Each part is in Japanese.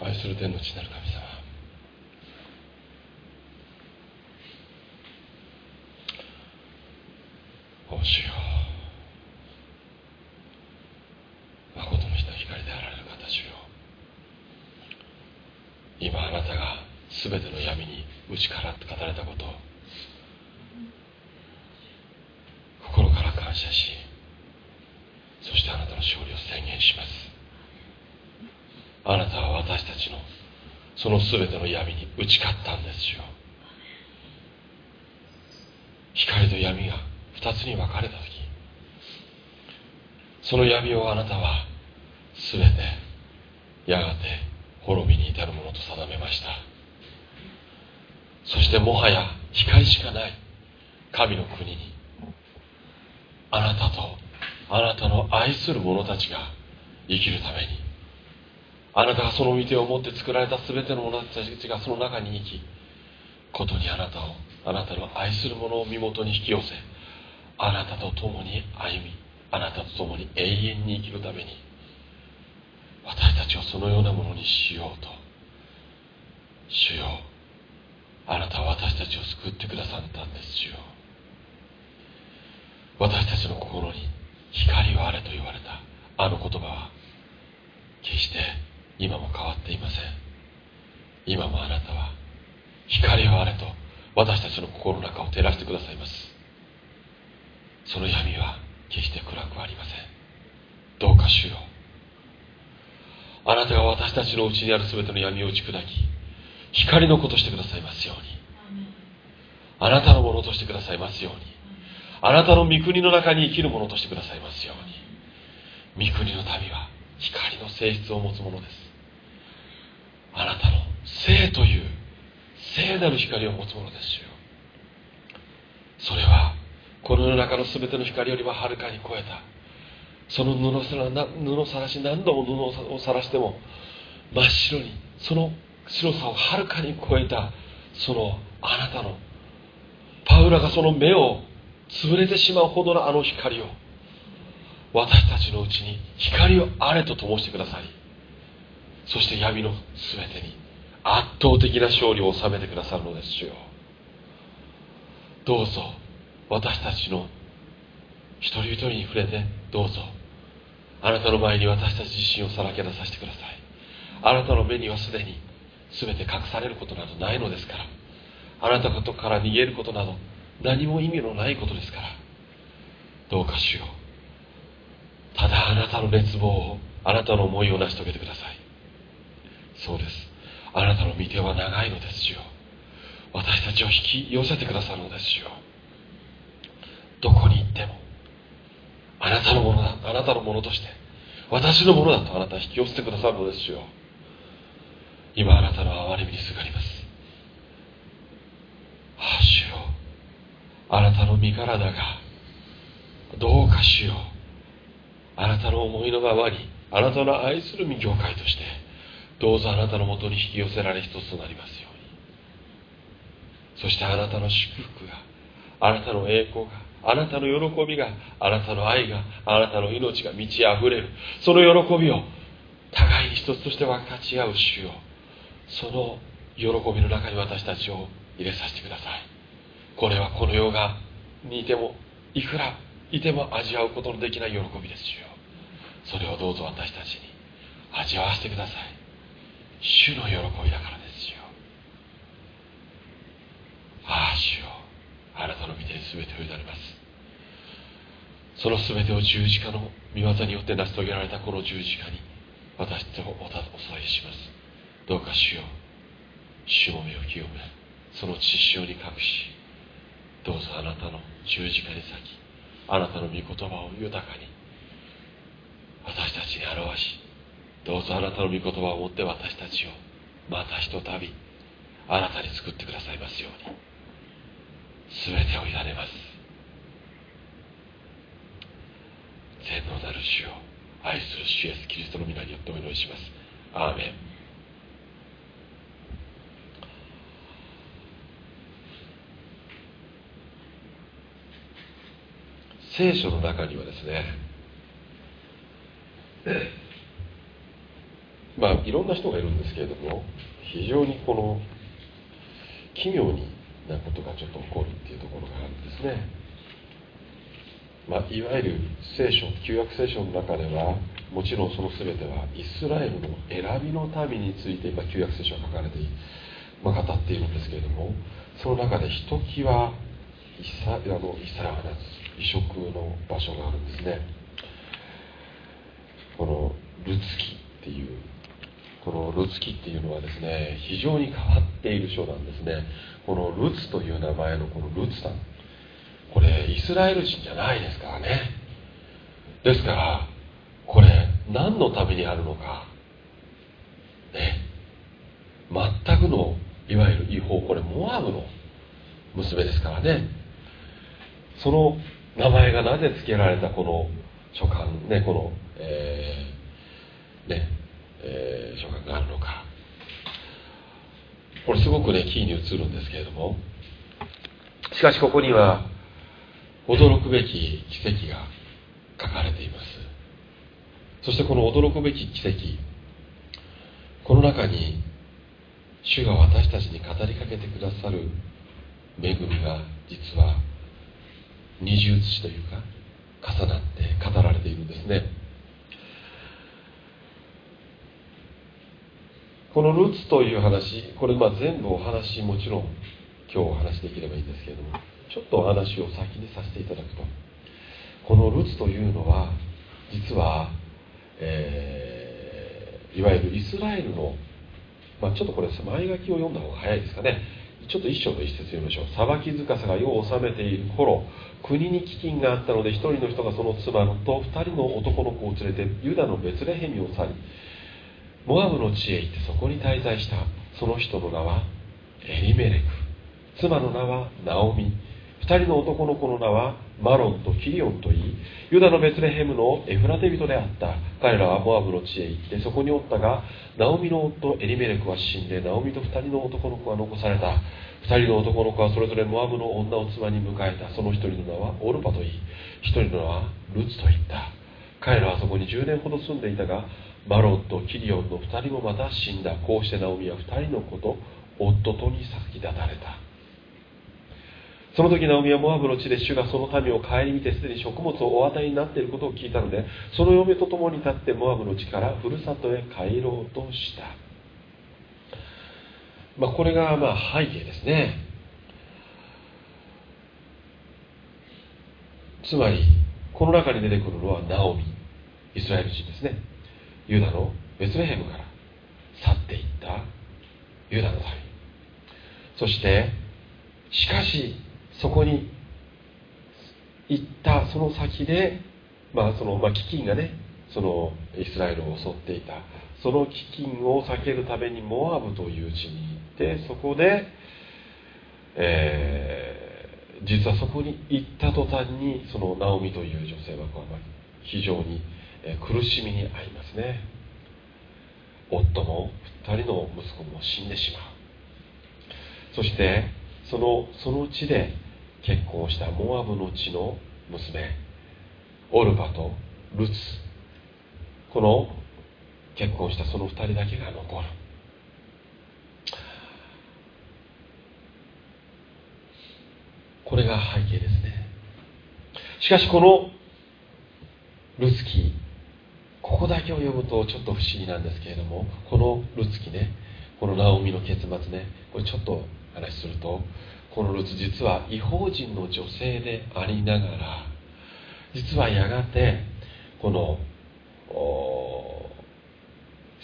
愛する天の地なる神様。お主よ。誠の人光であられる方主よ今あなたが全ての闇に打ち払って語られたことを心から感謝しそしてあなたの勝利を宣言しますあなたは私たちのその全ての闇に打ち勝ったんですよ。光と闇が二つに分かれた時その闇をあなたは全てやがて滅びに至るものと定めました。そしてもはや光しかない神の国にあなたとあなたの愛する者たちが生きるためにあなたがその御手を持って作られた全ての者たちがその中に生きことにあなたをあなたの愛する者を身元に引き寄せあなたと共に歩みあなたと共に永遠に生きるために私たちをそのようなものにしようと主よあなたは私たちを救ってくださったんです主よ。私たちの心に光をあれと言われた。あの言葉は決して今も変わっていません。今もあなたは光をあれと私たちの心の中を照らしてくださいます。その闇は決して暗くはありません。どうか主よあなたが私たちのうちにある全ての闇を打ち砕き光の子としてくださいますように。あなたのものとしてくださいますように。あなたの御国の中に生きるものとしてくださいますように。御国の民は光の性質を持つものです。あなたの聖という聖なる光を持つものですよ。それはこの世の中の全ての光よりははるかに超えた。その布さら布さらし何度も布をさらしても真っ白にその白さをはるかに超えたそのあなたのパウラがその目を潰れてしまうほどのあの光を私たちのうちに光をあれと灯してください。そして闇の全てに圧倒的な勝利を収めてくださるのですよ。どうぞ私たちの一人一人に触れてどうぞあなたの前に私たち自身をさらけ出させてください。あなたの目にはすでに全て隠されることなどないのですから。あなたことから逃げることなど何も意味のないことですから。どうかしようただあなたの熱望をあなたの思いを成し遂げてください。そうです。あなたの御手は長いのですよ。私たちを引き寄せてくださるのですよ。どこに行っても。あなたのものだ。あなたのものとして。私のものだと。あなたは引き寄せてくださるのですよ。今あなたの憐れみにすがります。ああ主よ。あなたの身体が。どうか主よ。うあなたの思いのままに。あなたの愛する身業界として。どうぞあなたのもとに引き寄せられ一つとなりますように。そしてあなたの祝福があなたの栄光があなたの喜びがあなたの愛があなたの命が満ち溢れる。その喜びを互いに一つとして分かち合う主よ。その喜びの中に私たちを入れさせてください。これはこの世がにいてもいくらいても味わうことのできない喜びですよ。それをどうぞ私たちに味わわせてください。主の喜びだからですよ。ああ主よ。あなたの御手に全てを委ねます。その全てを十字架の御業によって成し遂げられたこの十字架に私とおお捧げします。どうか主よ。しもべを清めその血潮に隠しどうぞあなたの十字架に咲きあなたの御言葉を豊かに私たちに表しどうぞあなたの御言葉を持って私たちをまたひとたびあなたに作ってくださいますように。全てを委ねます。全能なる主を愛する主イエスキリストの皆によってお祈りします。アーメン。聖書の中にはですねまあいろんな人がいるんですけれども非常にこの奇妙になことがちょっと起こるっていうところがあるんですね、まあ、いわゆる聖書旧約聖書の中ではもちろんその全てはイスラエルの選びの民について今旧約聖書は書かれて、まあ、語っているんですけれどもその中でひときわイサあのイサラがつ異色の場所があるんですね。このルツキっていうこのルツキっていうのはですね非常に変わっている書なんですね。このルツという名前のこのルツさん。これイスラエル人じゃないですからね。ですからこれ何のためにあるのか。ね。全くのいわゆる違法。これモアブの娘ですからね。その名前がなぜ付けられたこの書簡ねこの、えー、ね、えー、書簡があるのか。これすごくねキーに映るんですけれども。しかしここには驚くべき奇跡が書かれています。そしてこの驚くべき奇跡この中に主が私たちに語りかけてくださる恵みが実は二重写しというか重なって語られているんですね。このルツという話これまあ全部お話もちろん今日お話できればいいんですけれどもちょっとお話を先にさせていただくと。このルツというのは実は、えー、いわゆるイスラエルの、まあ、ちょっとこれ前書きを読んだ方が早いですかね。ちょっと一章の一節読みましょう。裁き塚さが世を治めている頃国に飢饉があったので一人の人がその妻と二人の男の子を連れてユダのベツレヘミを去りモアブの地へ行ってそこに滞在した。その人の名はエリメレク。妻の名はナオミ。二人の男の子の名はマロンとキリオンといい。ユダのベツレヘムのエフラテ人であった。彼らはモアブの地へ行ってそこにおったがナオミの夫エリメレクは死んでナオミと二人の男の子は残された。二人の男の子はそれぞれモアブの女を妻に迎えた。その一人の名はオルパといい。一人の名はルツと言った。彼らはそこに10年ほど住んでいたがマロンとキリオンの二人もまた死んだ。こうしてナオミは二人の子と夫とに先立たれた。その時ナオミはモアブの地で主がその民を顧みてすでに食物をお与えになっていることを聞いたのでその嫁と共に立ってモアブの地からふるさとへ帰ろうとした、まあ、これがまあ背景ですね。つまりこの中に出てくるのはナオミイスラエル人ですね。ユダのベツレヘムから去っていったユダの民そしてしかしそこに行ったその先で、まあそのまあ、飢饉がねそのイスラエルを襲っていた。その飢饉を避けるためにモアブという地に行ってそこで、えー、実はそこに行った途端にそのナオミという女性は非常に苦しみに遭いますね。夫も2人の息子も死んでしまう。そしてそのその地で結婚したモアブの地の娘オルパとルツ。この結婚したその2人だけが残る。これが背景ですね。しかしこのルツキーここだけを読むとちょっと不思議なんですけれどもこのルツキねこのナオミの結末ねこれちょっと話するとこのルツ実は違法人の女性でありながら実はやがてこの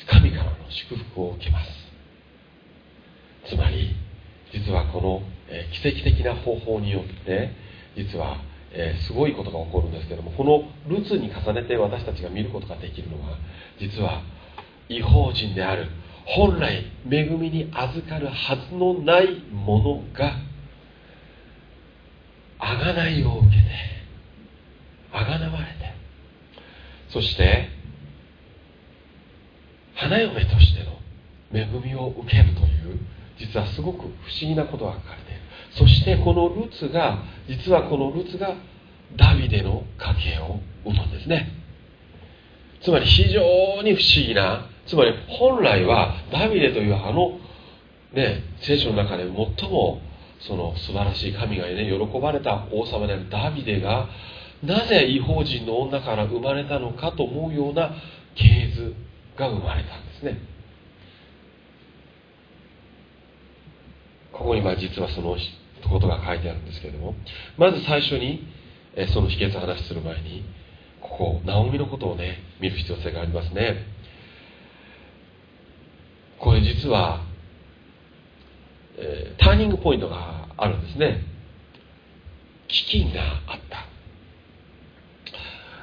神からの祝福を受けます。つまり実はこの、奇跡的な方法によって実は、えすごいことが起こるんですけどもこのルツに重ねて私たちが見ることができるのは実は違法人である本来恵みに預かるはずのないものが贖いを受けて贖われてそして花嫁としての恵みを受けるという実はすごく不思議なことが書かれている。そしてこのルツが実はこのルツがダビデの家系を生むんですね。つまり非常に不思議なつまり本来はダビデというあのね聖書の中で最もその素晴らしい神がね喜ばれた王様であるダビデがなぜ違法人の女から生まれたのかと思うような系図が生まれたんですね。ここにまあ実はそのことが書いてあるんですけれどもまず最初にその秘訣を話する前にここナオミのことをね見る必要性がありますね。これ実は、えー、ターニングポイントがあるんですね。飢饉があった。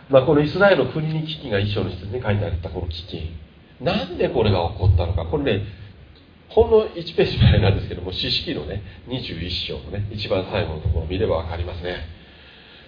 まあ、このイスラエルの国に危機が一章の一つに書いてあったこの飢饉なんでこれが起こったのか。これねほんの1ページ前なんですけども四式のね21章のね一番最後のところを見れば分かりますね。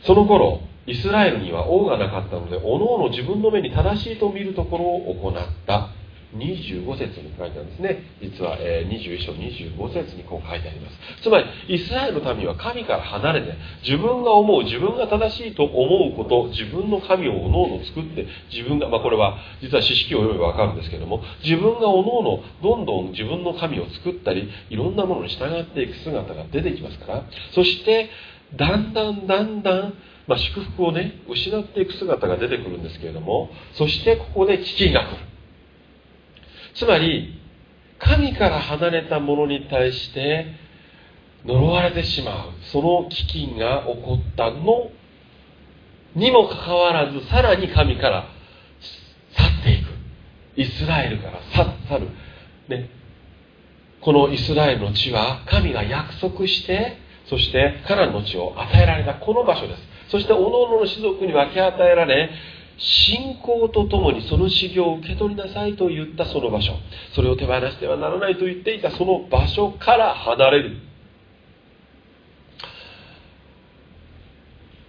その頃イスラエルには王がなかったのでおのおの自分の目に正しいと見るところを行った。25節に書いてあるんですね。実は、え、21章25節にこう書いてあります。つまりイスラエルの民は神から離れて自分が思う自分が正しいと思うこと自分の神をおのおの作って自分が、まあ、これは実は知識を読めば分かるんですけども自分がおのおのどんどん自分の神を作ったりいろんなものに従っていく姿が出てきますからそしてだんだんだんだんまあ、祝福をね失っていく姿が出てくるんですけれどもそしてここで危機が来る。つまり神から離れたものに対して呪われてしまう。その飢饉が起こったの。にもかかわらずさらに神から去っていく。イスラエルから去る、ね、このイスラエルの地は神が約束してそしてカナンの地を与えられたこの場所です。そしておのおのの種族に分け与えられ信仰とともにその修行を受け取りなさいと言ったその場所。それを手放してはならないと言っていたその場所から離れる。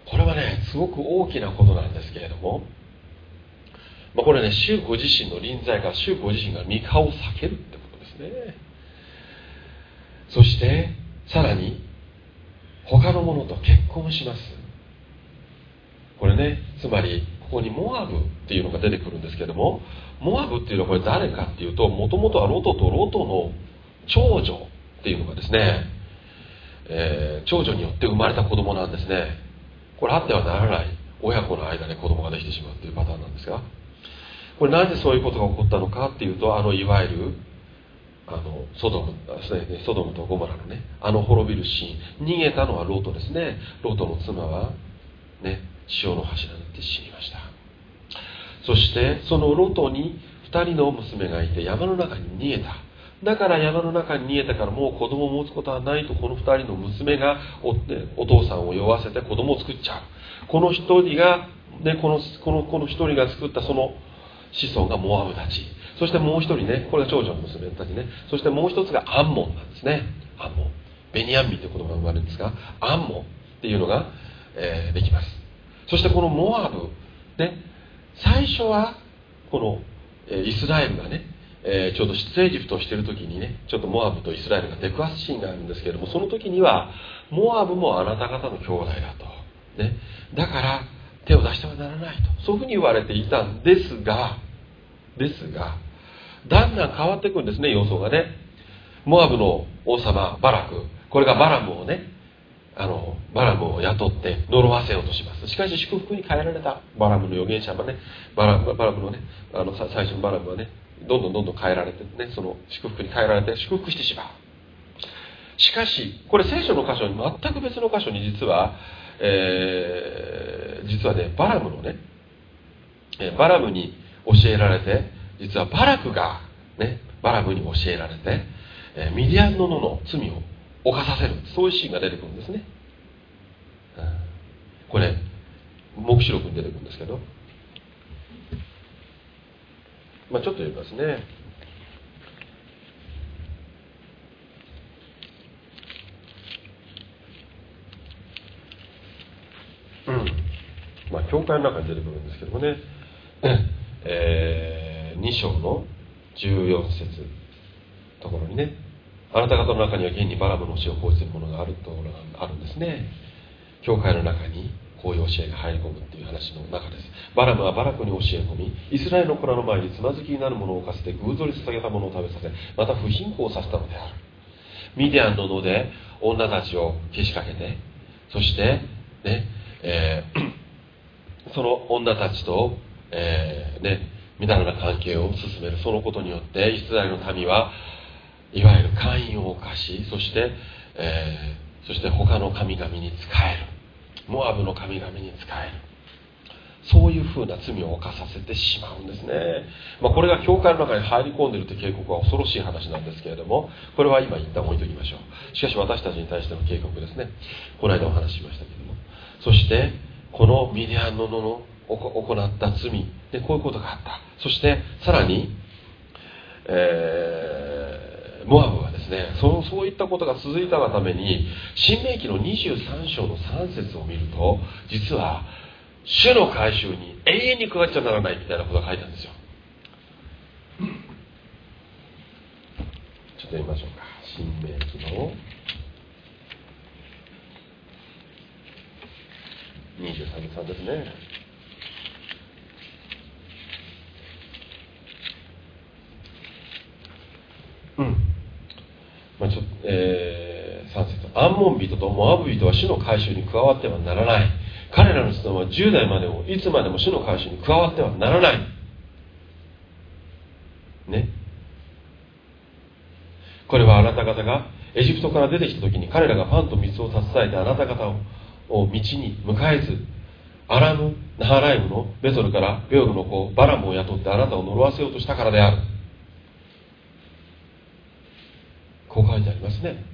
これはねすごく大きなことなんですけれども、まあ、これね主ご自身の臨在が主ご自身が三顔を避けるってことですね。そしてさらに他の者と結婚します。これねつまりここにモアブっていうのが出てくるんですけどもモアブっていうのはこれ誰かっていうともともとはロトとロトの長女っていうのがですね、えー、長女によって生まれた子供なんですね。これあってはならない親子の間で子供ができてしまうっていうパターンなんですが。これなぜそういうことが起こったのかっていうとあのいわゆるあのソドムソドムとゴモラのねあの滅びるシーン。逃げたのはロートですね。ロートの妻はね潮の柱になって死にました。そしてそのロトに2人の娘がいて山の中に逃げた。だから山の中に逃げたからもう子供を持つことはないとこの2人の娘がお父さんを酔わせて子供を作っちゃう。この1人が、ね、このこのこの1人が作ったその子孫がモアブたち。そしてもう1人ねこれが長女の娘たちね。そしてもう1つがアンモンなんですね。アンモン。ベニヤンミという言葉が生まれるんですがアンモンっていうのが、えー、できます。そしてこのモアブ、ね、最初はこのイスラエルがね、えー、ちょうど出エジプトをしている時にねちょっとモアブとイスラエルが出くわすシーンがあるんですけれどもその時にはモアブもあなた方の兄弟だと、ね、だから手を出してはならないと。そういうふうに言われていたんですがですがだんだん変わっていくんですね様相がね。モアブの王様バラク。これがバラムをねあのバラムを雇って呪わせようとします。しかし祝福に変えられたバラムの預言者はねバラバラムのねあの最初のバラムはねどんどんどんどん変えられてねその祝福に変えられて祝福してしまう。しかしこれ聖書の箇所に全く別の箇所に実は、えー、実はねバラムのねバラムに教えられて実はバラクがねバラムに教えられてミディアンの野の罪を犯させる。そういうシーンが出てくるんですね、うん、これ黙示録に出てくるんですけど、まあ、ちょっと読みますね。うん。まあ教会の中に出てくるんですけどもね、えー、2章の14節ところにね。あなた方の中には現にバラムの死を報じているものがあるとあるんですね。教会の中にこういう教えが入り込むっていう話の中です。バラムはバラクに教え込みイスラエルの子らの前につまずきになるものを犯して偶像に捧げたものを食べさせまた不貧困させたのである。ミディアンの野で女たちをけしかけてそしてね、えー、その女たちと、えー、ねみだらな関係を進める。そのことによってイスラエルの民はいわゆる会員を犯しそして、えー、そして他の神々に仕える。モアブの神々に仕える。そういうふうな罪を犯させてしまうんですね、まあ、これが教会の中に入り込んでいるという警告は恐ろしい話なんですけれどもこれは今一旦置いときましょう。しかし私たちに対しての警告ですね。この間お話ししましたけども。そしてこのミディアンのの行った罪でこういうことがあった。そしてさらに、えー、モアブはですねそそういったことが続いたがために新明記の23章の3節を見ると実は主の回収に永遠に加わっちゃならないみたいなことが書いてあるんですよ。ちょっと読みましょうか。新明記の23の3ですね。うん。まあちょえー、3節アンモン人とモアブ人は主の回収に加わってはならない。彼らの質問は10代までもいつまでも主の回収に加わってはならない。ね。これはあなた方がエジプトから出てきた時に彼らがパンと水を携えてあなた方を道に迎えずアラム・ナハライムのベトルからベオルの子バラムを雇ってあなたを呪わせようとしたからであるこう書いてありますね。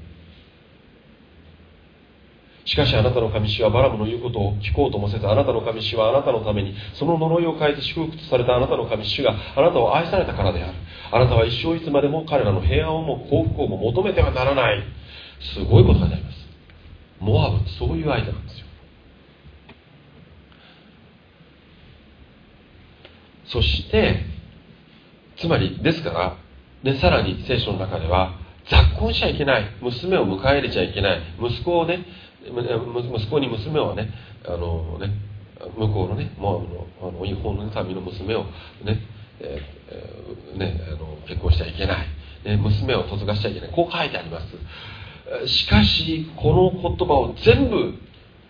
しかしあなたの神主はバラムの言うことを聞こうともせずあなたの神主はあなたのためにその呪いを変えて祝福とされたあなたの神主があなたを愛されたからである。あなたは一生いつまでも彼らの平安をも幸福をも求めてはならない。すごいことがあります。モアブってそういう相手なんですよ。そしてつまりですから、ね、さらに聖書の中では雑婚しちゃいけない。娘を迎え入れちゃいけない。息子をね息子に娘をねあのね向こうのねもうあの日本の民の娘をね,、えー、ねあの結婚しちゃいけない、ね、娘を嫁がしちゃいけない。こう書いてあります。しかしこの言葉を全部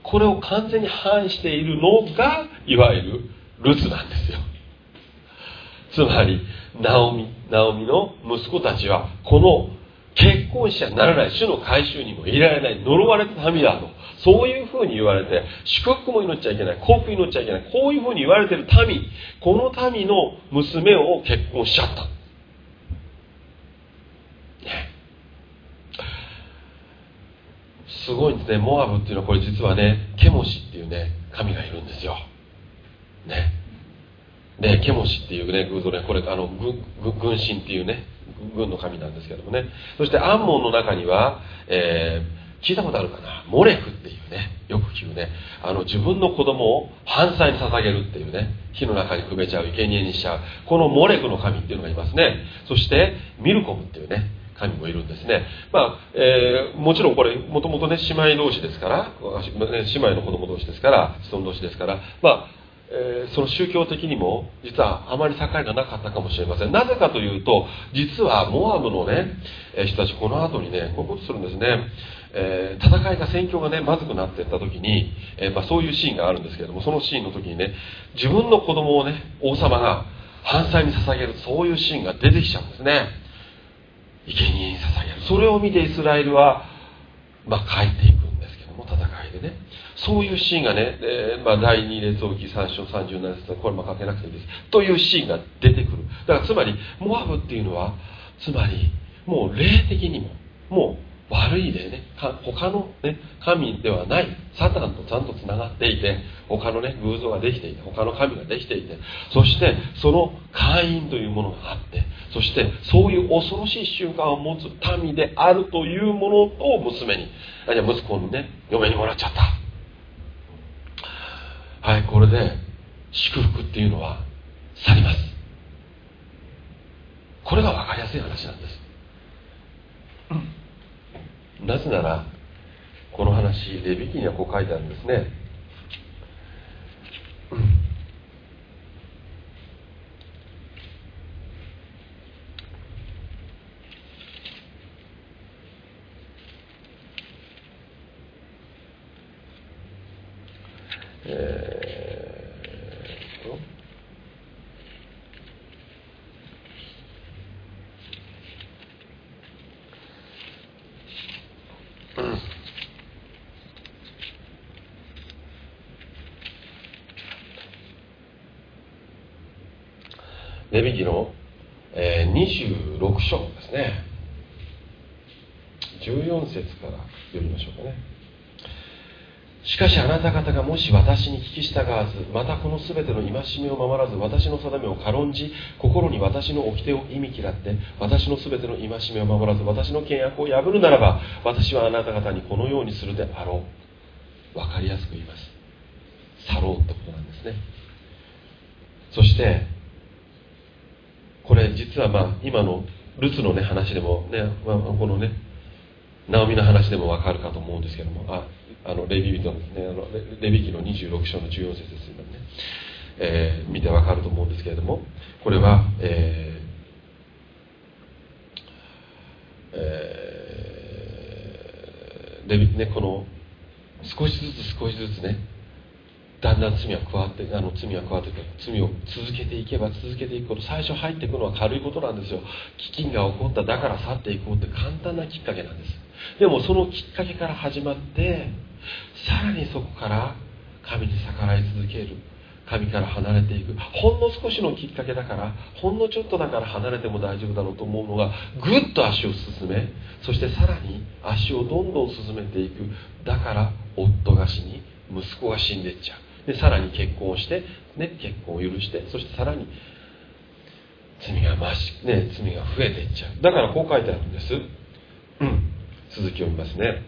これを完全に反しているのがいわゆるルツなんですよ。つまりナオミナオミの息子たちはこの結婚者にならない主の改宗にもいられない呪われた民だとそういうふうに言われて祝福も祈っちゃいけない幸福祈っちゃいけないこういうふうに言われてる民この民の娘を結婚しちゃった、ね、すごいんですね。モアブっていうのはこれ実はねケモシっていうね神がいるんですよ。ね。でケモシっていうね偶像ねこれあの軍神っていうね軍の神なんですけどもね。そしてアンモンの中には、えー、聞いたことあるかな？モレクっていうねよく聞くね。あの自分の子供を犯罪に捧げるっていうね火の中にくべちゃう生贄にしちゃうこのモレクの神っていうのがいますね。そしてミルコムっていうね神もいるんですね。まあ、えー、もちろんこれ、もともとね、姉妹同士ですから、姉妹の子供同士ですから、子孫同士ですから、まあ、えー、その宗教的にも実はあまり境がなかったかもしれません。なぜかというと実はモアブのね、えー、人たちこの後にねこういうことするんですね、えー、戦いが戦況がねまずくなっていった時に、えまあ、そういうシーンがあるんですけれどもそのシーンの時にね自分の子供をね王様が犯罪に捧げるそういうシーンが出てきちゃうんですね。生贄に捧げる。それを見てイスラエルはまあ帰っていくんですけども戦いでね。そういうシーンがね、えー、まあ、第2列王記3章37節これも書けなくていいです。というシーンが出てくる。だからつまりモアブっていうのはつまりもう霊的にももう悪い霊ね他の、ね、神ではないサタンとちゃんとつながっていて他のね偶像ができていて他の神ができていてそしてその会員というものがあってそしてそういう恐ろしい習慣を持つ民であるというものを娘に息子にね嫁にもらっちゃった。はいこれで祝福っていうのは去ります。これが分かりやすい話なんです、なぜならこの話レビキにはこう書いてあるんですね。レビ記の、えー、26章ですね。14節から読みましょうかね。しかしあなた方がもし私に聞き従わずまたこの全ての戒めを守らず私の定めを軽んじ心に私の掟を意味嫌って私の全ての戒めを守らず私の契約を破るならば私はあなた方にこのようにするであろう。分かりやすく言います。去ろうってことなんですね。そしてこれ実はまあ今のルツのね話でもね、まあ、このねナオミの話でも分かるかと思うんですけどもああのレビ人ですねあのレビ記の26章の14節です今ね、えー、見て分かると思うんですけれどもこれは、えーえー、レビねこの少しずつ少しずつねだんだん罪は加わってあの罪は加わって罪を続けていけば続けていくこと。最初入っていくのは軽いことなんですよ。飢饉が起こっただから去っていこうって簡単なきっかけなんです。でもそのきっかけから始まってさらにそこから神に逆らい続ける。神から離れていく。ほんの少しのきっかけだからほんのちょっとだから離れても大丈夫だろうと思うのがぐっと足を進めそしてさらに足をどんどん進めていく。だから夫が死に息子が死んでいっちゃう。でさらに結婚をして、ね、結婚を許してそしてさらに罪が増し、ね、罪が増えていっちゃう。だからこう書いてあるんです、うん、続きを見ますね。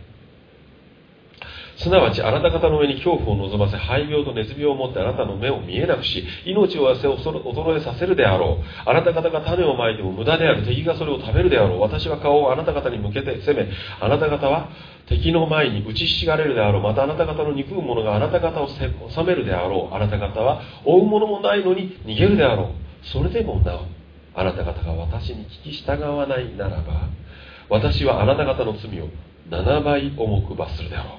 すなわちあなた方の上に恐怖を望ませ肺病と熱病を持ってあなたの目を見えなくし命を痩せ衰えさせるであろう。あなた方が種をまいても無駄である敵がそれを食べるであろう。私は顔をあなた方に向けて攻めあなた方は敵の前に打ちひしがれるであろう。またあなた方の憎む者があなた方を治めるであろう。あなた方は追うものもないのに逃げるであろう。それでもなおあなた方が私に聞き従わないならば私はあなた方の罪を7倍重く罰するであろう。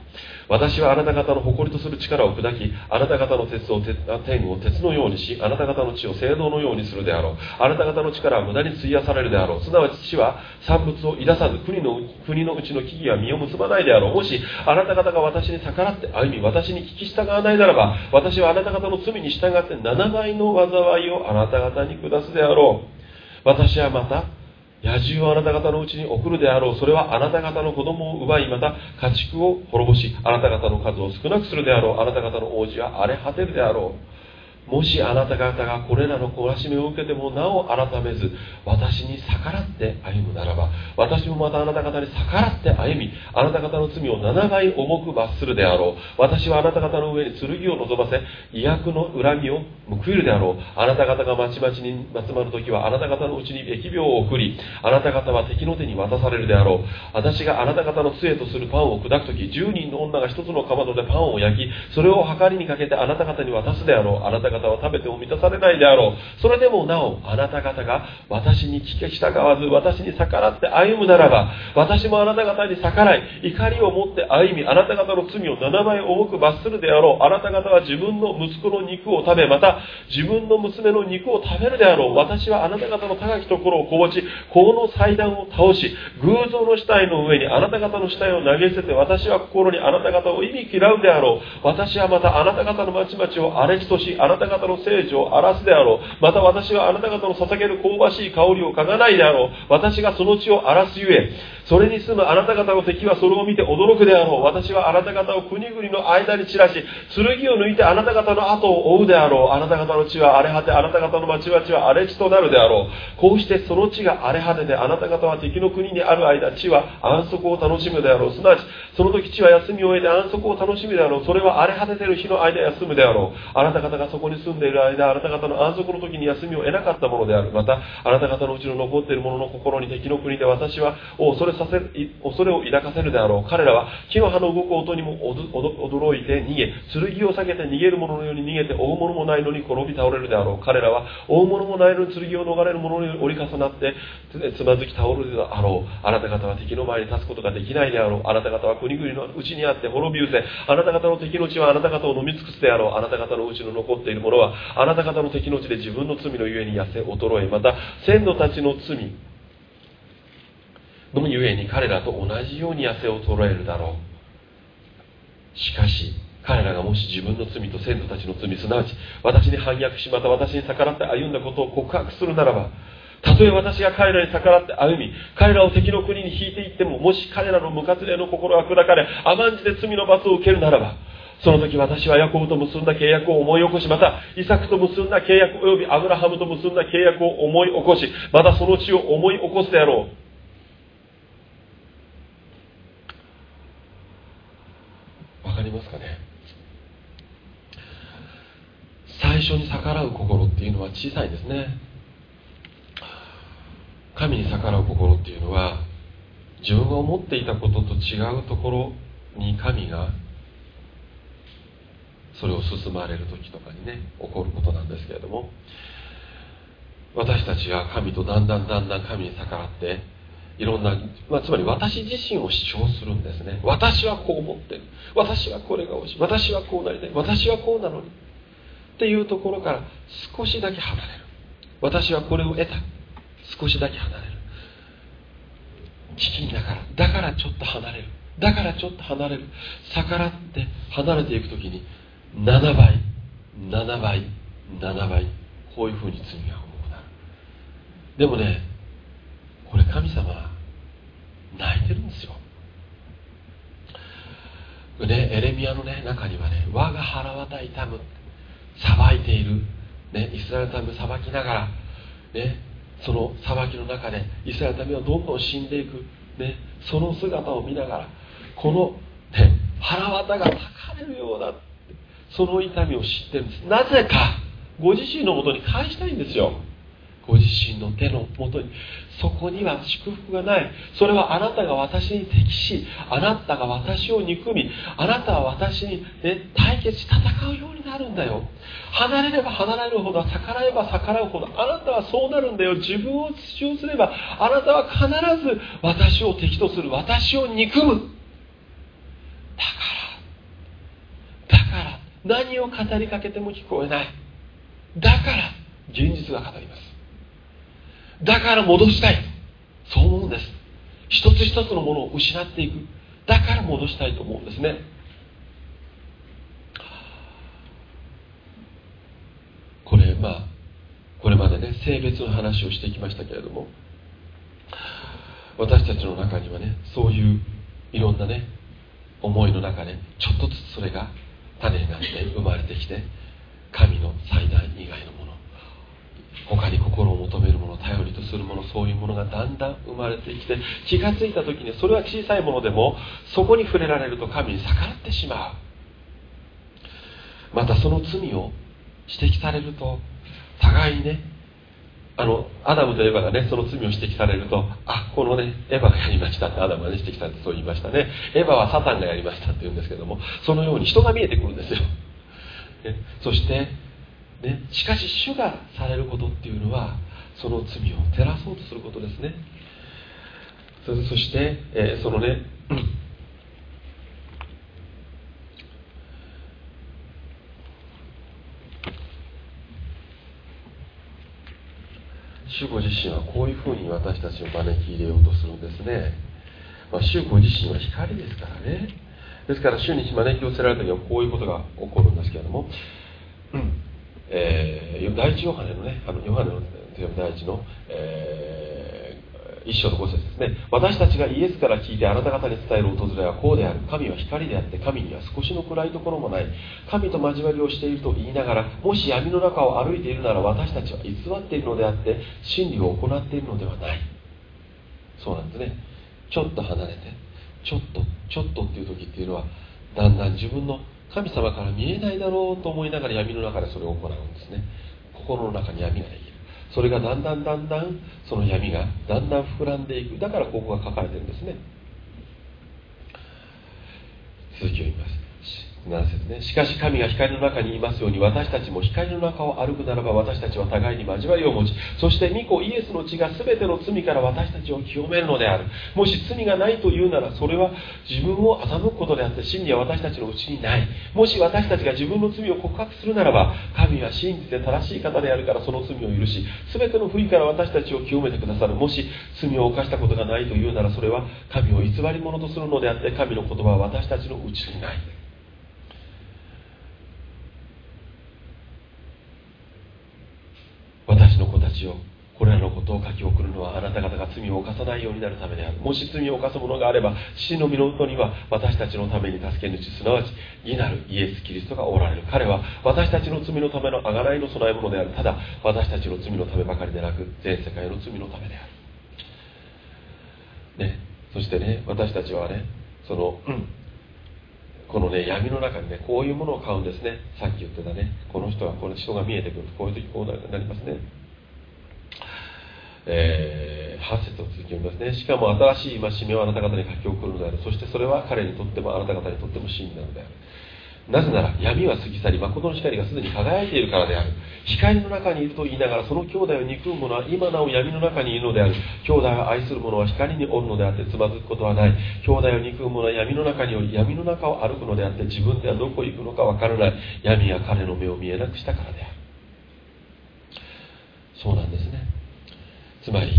私はあなた方の誇りとする力を砕きあなた方の鉄を天を鉄のようにしあなた方の地を聖堂のようにするであろう。あなた方の力は無駄に費やされるであろう。すなわち地は産物をいださず国の国のうちの木々は実を結ばないであろう。もしあなた方が私に逆らって歩み私に聞き従わないならば私はあなた方の罪に従って7倍の災いをあなた方に下すであろう。私はまた野獣をあなた方のうちに送るであろう。それはあなた方の子供を奪いまた家畜を滅ぼしあなた方の数を少なくするであろう。あなた方の王子は荒れ果てるであろう。もしあなた方がこれらの懲らしめを受けてもなお改めず私に逆らって歩むならば私もまたあなた方に逆らって歩みあなた方の罪を7倍重く罰するであろう。私はあなた方の上に剣を望ませ威悪の恨みを報いるであろう。あなた方がまちまちに集まる時はあなた方のうちに疫病を送りあなた方は敵の手に渡されるであろう。私があなた方の杖とするパンを砕く時10人の女が1つのかまどでパンを焼きそれをはかりにかけてあなた方に渡すであろう。あなた方は食べても満たされないであろう。それでもなおあなた方が私に聞き従わず私に逆らって歩むならば私もあなた方に逆らい怒りを持って歩みあなた方の罪を7倍重く罰するであろう。あなた方は自分の息子の肉を食べまた自分の娘の肉を食べるであろう。私はあなた方の高きところをこぼちこの祭壇を倒し偶像の死体の上にあなた方の死体を投げ捨てて私は心にあなた方を意味嫌うであろう。私はまたあなた方の町々を荒れ地としあなたた方の聖女を荒らすであろう。また私はあなた方の捧げる香ばしい香りを嗅がないであろう。私がその地を荒らすゆえそれに住むあなた方の敵はそれを見て驚くであろう。私はあなた方を国々の間に散らし剣を抜いてあなた方の後を追うであろう。あなた方の地は荒れ果てあなた方の町々は荒れ地となるであろう。こうしてその地が荒れ果ててあなた方は敵の国にある間地は安息を楽しむであろう。すなわちその時地は休みを得て安息を楽しむであろう。それは荒れ果ててる日の間休むであろう。あなた方がそこに住んでいる間あなた方の安息の時に休みを得なかったものである。またあなた方のうちの残っている者の心に敵の国で私は恐れさせ恐れを抱かせるであろう。彼らは木の葉の動く音にも驚いて逃げ剣を避けて逃げる者のように逃げて追う者もないのに転び倒れるであろう。彼らは追う者もないのに剣を逃れる者に折り重なってつまずき倒れるであろう。あなた方は敵の前に立つことができないであろう。あなた方は国々のうちにあって滅び失せあなた方の敵の地はあなた方を飲み尽くすであろう。あなた方のうちの残っている者はあなた方の敵の地で自分の罪のゆえに痩せ衰えまた先祖たちの罪のゆえに彼らと同じように痩せ衰えるだろう。しかし彼らがもし自分の罪と先祖たちの罪すなわち私に反逆しまた私に逆らって歩んだことを告白するならばたとえ私が彼らに逆らって歩み彼らを敵の国に引いていってももし彼らの無活例の心が砕かれ甘んじて罪の罰を受けるならばその時私はヤコブと結んだ契約を思い起こし、また、イサクと結んだ契約及びアブラハムと結んだ契約を思い起こし、またその地を思い起こすであろう。わかりますかね？最初に逆らう心っていうのは小さいですね神に逆らう心っていうのは自分が思っていたことと違うところに神がそれを進まれる時とかにね起こることなんですけれども私たちが神とだんだんだんだん神に逆らっていろんな、まあ、つまり私自身を主張するんですね。私はこう思ってる。私はこれが欲しい。私はこうなりたい。私はこうなのに。っていうところから少しだけ離れる。私はこれを得た。少しだけ離れる。危機だからだからちょっと離れる。だからちょっと離れる。逆らって離れていく時に7倍7倍7倍こういうふうに罪が重くなる。でもねこれ神様泣いてるんですよ。ねエレミアの、ね、中にはね我が腹渡痛む裁いている、ね、イスラエルの民を裁きながら、ね、その裁きの中でイスラエルの民はどんどん死んでいく、ね、その姿を見ながらこの、ね、腹渡が裂かれるようだその痛みを知ってるんです。なぜかご自身のもとに返したいんですよ。ご自身の手のもとに。そこには祝福がない。それはあなたが私に適しあなたが私を憎みあなたは私に、ね、対決し戦うようになるんだよ。離れれば離れるほど逆らえば逆らうほどあなたはそうなるんだよ。自分を主張すればあなたは必ず私を敵とする私を憎む。だから何を語りかけても聞こえない。だから現実が語ります。だから戻したい。そう思うんです。一つ一つのものを失っていく。だから戻したいと思うんですね。これまあこれまでね性別の話をしてきましたけれども私たちの中にはねそういういろんなね思いの中でちょっとずつそれが種になって生まれてきて神の祭壇以外のもの他に心を求めるもの頼りとするものそういうものがだんだん生まれてきて気が付いた時にそれは小さいものでもそこに触れられると神に逆らってしまう。またその罪を指摘されると互いにねあのアダムとエヴァがねその罪を指摘されるとあこのねエヴァがやりましたってアダムがね指摘されてそう言いましたね。エヴァはサタンがやりましたって言うんですけどもそのように人が見えてくるんですよ、ね、そしてね、しかし主がされることっていうのはその罪を照らそうとすることですね。そして、えー、そのね、主ご自身はこういうふうに私たちを招き入れようとするんですね、まあ、主ご自身は光ですからね。ですから主に招き寄せられた時はこういうことが起こるんですけれども、うん。えー、第一ヨハネのねあのヨハネの第一の、えー、一章の五節ですね。私たちがイエスから聞いてあなた方に伝える訪れはこうである。神は光であって神には少しの暗いところもない。神と交わりをしていると言いながらもし闇の中を歩いているなら私たちは偽っているのであって真理を行っているのではない。そうなんですね。ちょっと離れてちょっとちょっとっていう時っていうのはだんだん自分の神様から見えないだろうと思いながら闇の中でそれを行うんですね。心の中に闇ができる。それがだんだんだんだんその闇がだんだん膨らんでいく。だからここが書かれてるんですね。続きを言います。7節ね、しかし神が光の中にいますように私たちも光の中を歩くならば私たちは互いに交わりを持ちそして御子イエスの血が全ての罪から私たちを清めるのである。もし罪がないというならそれは自分を欺くことであって真理は私たちのうちにない。もし私たちが自分の罪を告白するならば神は真実で正しい方であるからその罪を許し全ての不義から私たちを清めてくださる。もし罪を犯したことがないというならそれは神を偽り者とするのであって神の言葉は私たちのうちにない。ちをこれらのことを書き送るのはあなた方が罪を犯さないようになるためである。もし罪を犯す者があれば父の源には私たちのために助け主すなわち義なるイエス・キリストがおられる。彼は私たちの罪のための贖いの備え物である。ただ私たちの罪のためばかりでなく全世界の罪のためである。ねそしてね私たちはねその、うんこのね闇の中にねこういうものを買うんですね。さっき言ってたねこの人がこの人が見えてくるとこういう時こうなりますね。えー、8節を続き読みますね。しかも新しい戒めをあなた方に書き送るのである。そしてそれは彼にとってもあなた方にとっても真理なのである。なぜなら闇は過ぎ去り誠の光がすでに輝いているからである。光の中にいると言いながらその兄弟を憎む者は今なお闇の中にいるのである。兄弟を愛する者は光におるのであってつまずくことはない。兄弟を憎む者は闇の中におり闇の中を歩くのであって自分ではどこへ行くのかわからない。闇が彼の目を見えなくしたからである。そうなんですね。つまり、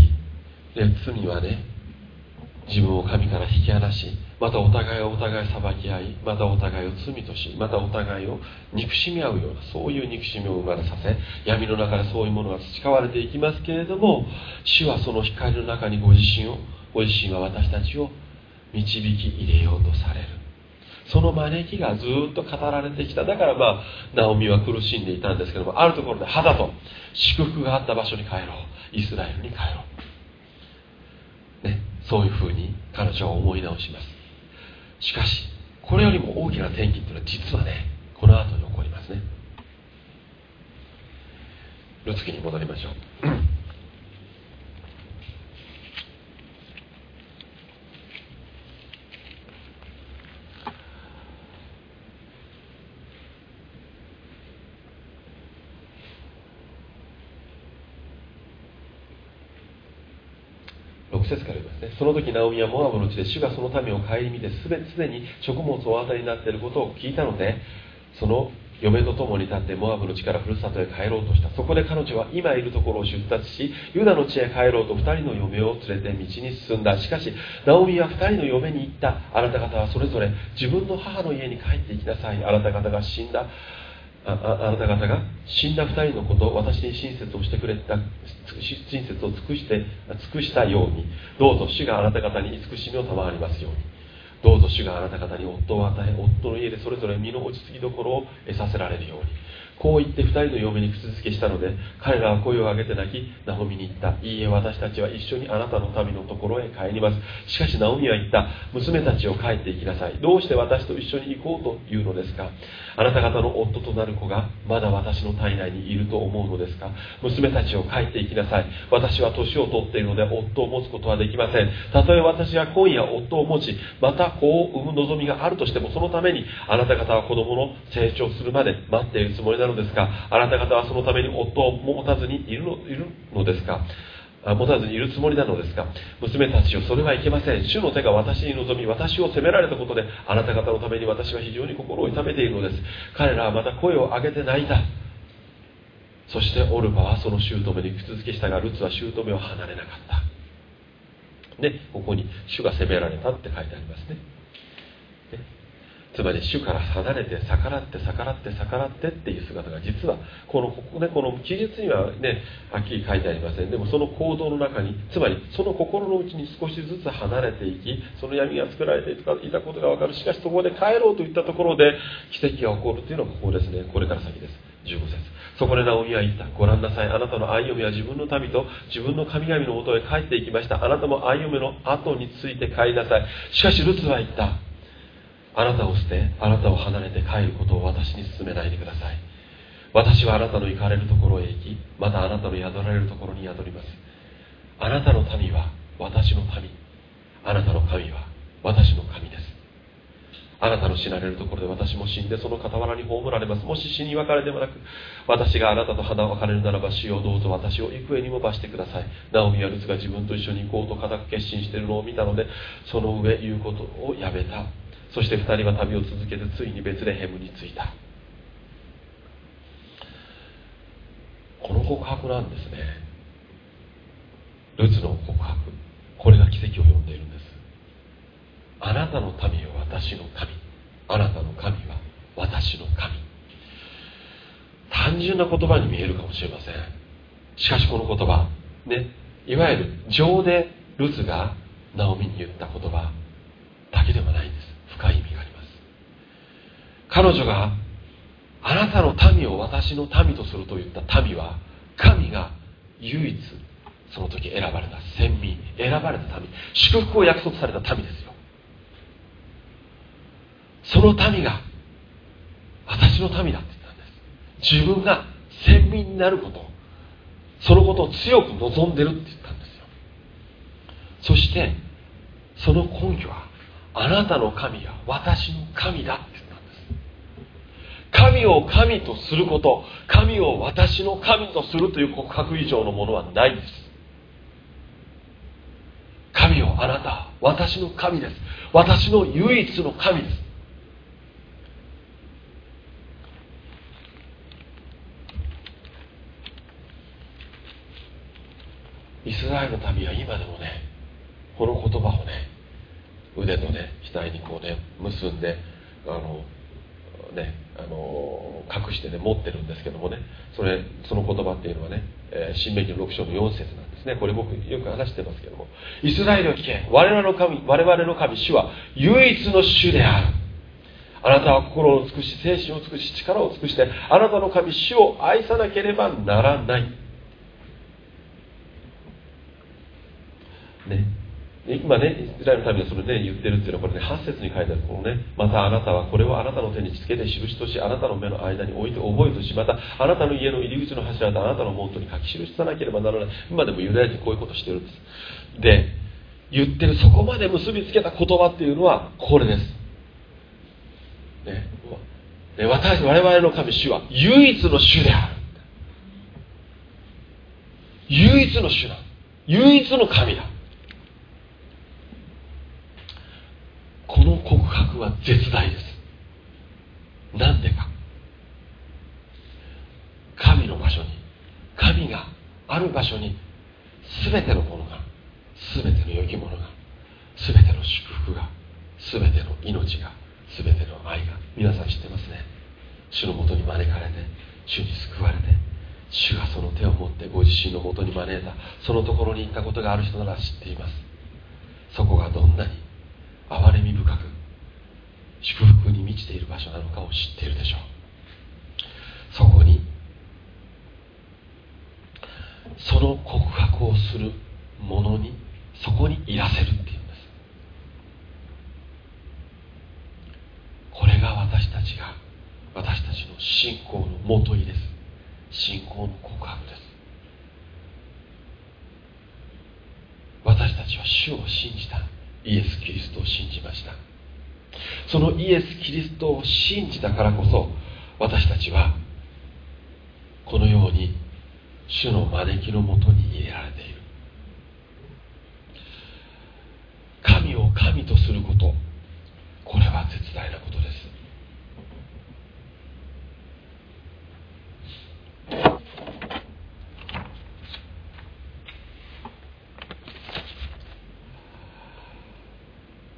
ね、罪はね自分を神から引き離しまたお互いをお互い裁き合いまたお互いを罪としまたお互いを憎しみ合うようなそういう憎しみを生まれさせ闇の中でそういうものが培われていきますけれども主はその光の中にご自身をご自身は私たちを導き入れようとされる。その招きがずっと語られてきた。だからまあナオミは苦しんでいたんですけどもあるところで肌と祝福があった場所に帰ろう。イスラエルに帰ろう、ね、そういうふうに彼女は思い直します。しかしこれよりも大きな転機っていうのは実はねこの後に起こりますね。ルツキに戻りましょう。節から言いますねその時ナオミはモアブの地で主がその民を顧みてすでに食物をお与えになっていることを聞いたのでその嫁と共に立ってモアブの地からふるさとへ帰ろうとしたそこで彼女は今いるところを出立しユダの地へ帰ろうと2人の嫁を連れて道に進んだ。しかしナオミは2人の嫁に言った。あなた方はそれぞれ自分の母の家に帰っていきなさい。あなた方が死んだ。ああなた方が死んだ2人のことを私に親切をしてくれた親切を尽くして尽くしたようにどうぞ主があなた方に慈しみを賜りますように。どうぞ主があなた方に夫を与え夫の家でそれぞれ身の落ち着きどころを得させられるように。こう言って2人の嫁に口づけしたので彼らは声を上げて泣きナホミに言った。いいえ私たちは一緒にあなたの民のところへ帰ります。しかしナオミは言った。娘たちを帰っていきなさい。どうして私と一緒に行こうというのですか。あなた方の夫となる子がまだ私の体内にいると思うのですか？娘たちを帰っていきなさい。私は年を取っているので夫を持つことはできません。たとえ私が今夜夫を持ちまた子を産む望みがあるとしてもそのためにあなた方は子供の成長するまで待っているつもりなのですかあなた方はそのために夫を持たずにいるのいるのですか？持たずにいるつもりなのですが娘たちをそれはいけません。主の手が私に臨み私を責められたことであなた方のために私は非常に心を痛めているのです。彼らはまた声を上げて泣いたそしてオルパはその姑に口づけしたがルツは姑を離れなかった。でここに主が責められたって書いてありますね。つまり主から離れて逆らって逆らって逆らってっていう姿が実はこのここ、ね、この記述にはねはっきり書いてありません。でもその行動の中につまりその心の内に少しずつ離れていきその闇が作られていたことが分かる。しかしそこで帰ろうといったところで奇跡が起こるというのがここですね。これから先です。15節。そこでナオミは言った。ご覧なさい。あなたの愛嫁は自分の民と自分の神々のもとへ帰っていきました。あなたも愛嫁の後について帰りなさい。しかしルツは言った。あなたを捨てあなたを離れて帰ることを私に勧めないでください。私はあなたの行かれるところへ行きまたあなたの宿られるところに宿ります。あなたの民は私の民。あなたの神は私の神です。あなたの死なれるところで私も死んでその傍らに葬られます。もし死に別れでもなく私があなたと花を別れるならば死をどうぞ私を幾重にも罰してください。ナオミはルツが自分と一緒に行こうと固く決心しているのを見たのでその上言うことをやめた。そして2人は旅を続けてついにベツレヘムに着いた。この告白なんですね。ルツの告白。これが奇跡を呼んでいるんです。あなたの民は私の神。あなたの神は私の神。単純な言葉に見えるかもしれません。しかしこの言葉ねいわゆる情でルツがナオミに言った言葉だけではないんです。深い意味があります。彼女があなたの民を私の民とすると言った民は神が唯一その時選ばれた先民選ばれた民祝福を約束された民ですよ。その民が私の民だって言ったんです。自分が先民になることそのことを強く望んでるって言ったんですよ。そしてその根拠はあなたの神は私の神だって言ったんです。神を神とすること神を私の神とするという告白以上のものはないんです。神をあなたは私の神です。私の唯一の神です。イスラエルの民は今でもねこの言葉をね腕とね額にこうね結んであのねあの隠してね持ってるんですけどもねそれその言葉っていうのはね「、新明記の6章の4節なんですね。これ僕よく話してますけどもイスラエルを聞け我々の神我々の神主は唯一の主である。あなたは心を尽くし精神を尽くし力を尽くしてあなたの神主を愛さなければならない。ね、今ね、イスラエルの民はそれね、言ってるっていうのは、これね、8節に書いてある、このね、またあなたはこれをあなたの手につけて印とし、あなたの目の間に置いて覚えとし、またあなたの家の入り口の柱とあなたの門徒に書き記さなければならない。今でもユダヤ人こういうことしてるんです。で、言ってるそこまで結びつけた言葉っていうのは、これです。ね、ね私、我々の神主は唯一の主である。唯一の主だ。唯一の神だ。この告白は絶大です。なんでか。神の場所に神がある場所に全てのものが全ての良きものが全ての祝福が全ての命が全ての愛が皆さん知ってますね。主のもとに招かれて主に救われて主がその手を持ってご自身のもとに招いたそのところに行ったことがある人なら知っています。そこがどんなに憐れみ深く祝福に満ちている場所なのかを知っているでしょう。そこにその告白をする者にそこにいらせるっていうんです。これが私たちが私たちの信仰のもといです。信仰の告白です。私たちは主を信じた。イエス・キリストを信じました。そのイエス・キリストを信じたからこそ私たちはこのように主の招きのもとに入れられている。神を神とすることこれは絶大なことです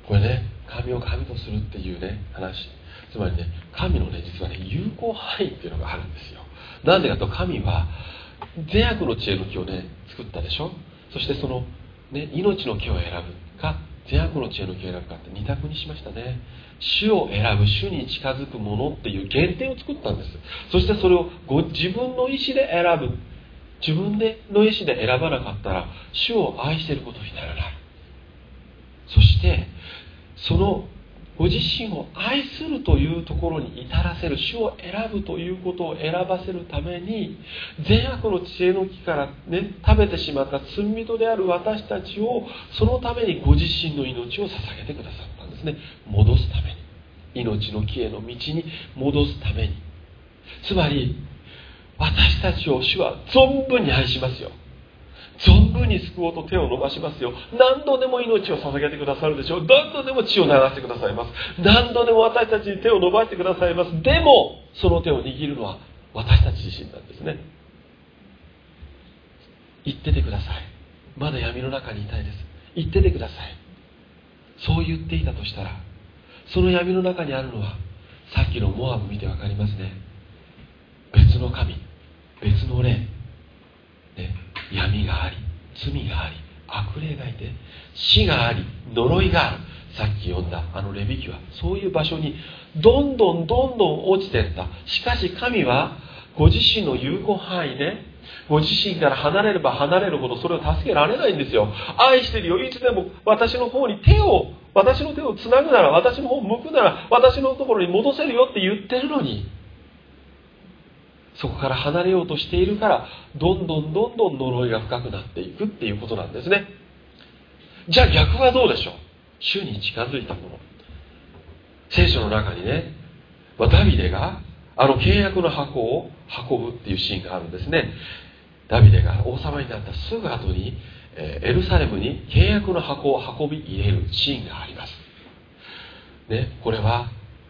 これね神を神とするっていうね話つまりね神のね実はね有効範囲っていうのがあるんですよなんでかと神は善悪の知恵の木をね作ったでしょ？そしてその、ね、命の木を選ぶか善悪の知恵の木を選ぶかって二択にしましたね。主を選ぶ主に近づくものっていう限定を作ったんです。そしてそれをご自分の意思で選ぶ。自分での意思で選ばなかったら主を愛していることにならない。そしてそのご自身を愛するというところに至らせる主を選ぶということを選ばせるために善悪の知恵の木から、ね、食べてしまった罪人である私たちをそのためにご自身の命を捧げてくださったんですね。戻すために。命の木への道に戻すために。つまり私たちを主は存分に愛しますよ。存分に救おうと手を伸ばしますよ。何度でも命を捧げてくださるでしょう。何度でも血を流してくださいます。何度でも私たちに手を伸ばしてくださいます。でもその手を握るのは私たち自身なんですね。言っててください。まだ闇の中にいたいです。言っててください。そう言っていたとしたらその闇の中にあるのはさっきのモアブ見て分かりますね。別の神。別の霊。ね。闇があり罪があり悪霊がいて死があり呪いがある。さっき読んだあのレビキはそういう場所にどんどんどんどん落ちていった。しかし神はご自身の有効範囲でご自身から離れれば離れるほどそれを助けられないんですよ。愛してるよ。いつでも私の方に手を私の手をつなぐなら私の方を向くなら私のところに戻せるよって言ってるのに。そこから離れようとしているからどんどんどんどん呪いが深くなっていくっていうことなんですね。じゃあ逆はどうでしょう？主に近づいたもの。聖書の中にねダビデがあの契約の箱を運ぶっていうシーンがあるんですね。ダビデが王様になったすぐ後にエルサレムに契約の箱を運び入れるシーンがあります、ね、これは、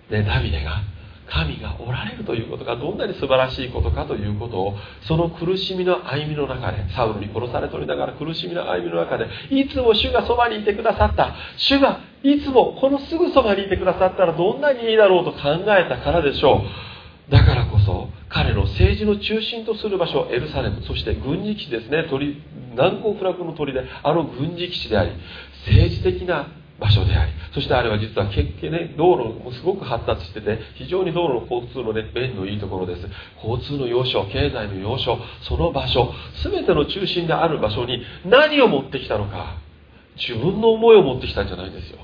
ね、ダビデが神がおられるということがどんなに素晴らしいことかということをその苦しみの歩みの中でサウルに殺されておりながら苦しみの歩みの中でいつも主がそばにいてくださった。主がいつもこのすぐそばにいてくださったらどんなにいいだろうと考えたからでしょう。だからこそ彼の政治の中心とする場所エルサレムそして軍事基地ですね。鳥難攻不落の鳥であの軍事基地であり政治的な場所でありそしてあれは実は結局ね道路もすごく発達してて非常に道路の交通のね便のいいところです。交通の要所経済の要所その場所全ての中心である場所に何を持ってきたのか自分の思いを持ってきたんじゃないんですよ。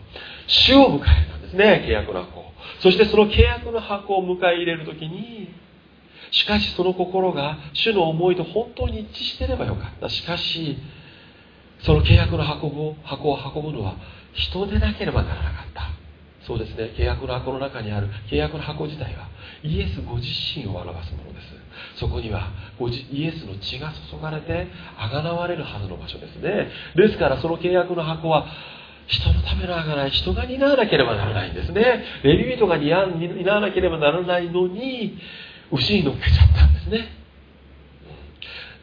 主を迎えたんですね契約の箱そしてその契約の箱を迎え入れる時にしかしその心が主の思いと本当に一致してればよかった。しかしその契約の箱を箱を運ぶのは人でなければならなかった。そうですね。契約の箱の中にある契約の箱自体はイエスご自身を表すものです。そこにはイエスの血が注がれてあがなわれるはずの場所ですね。ですからその契約の箱は人のためのあがない人が担わなければならないんですね。レビ人が担わなければならないのに牛に乗っけちゃったんですね。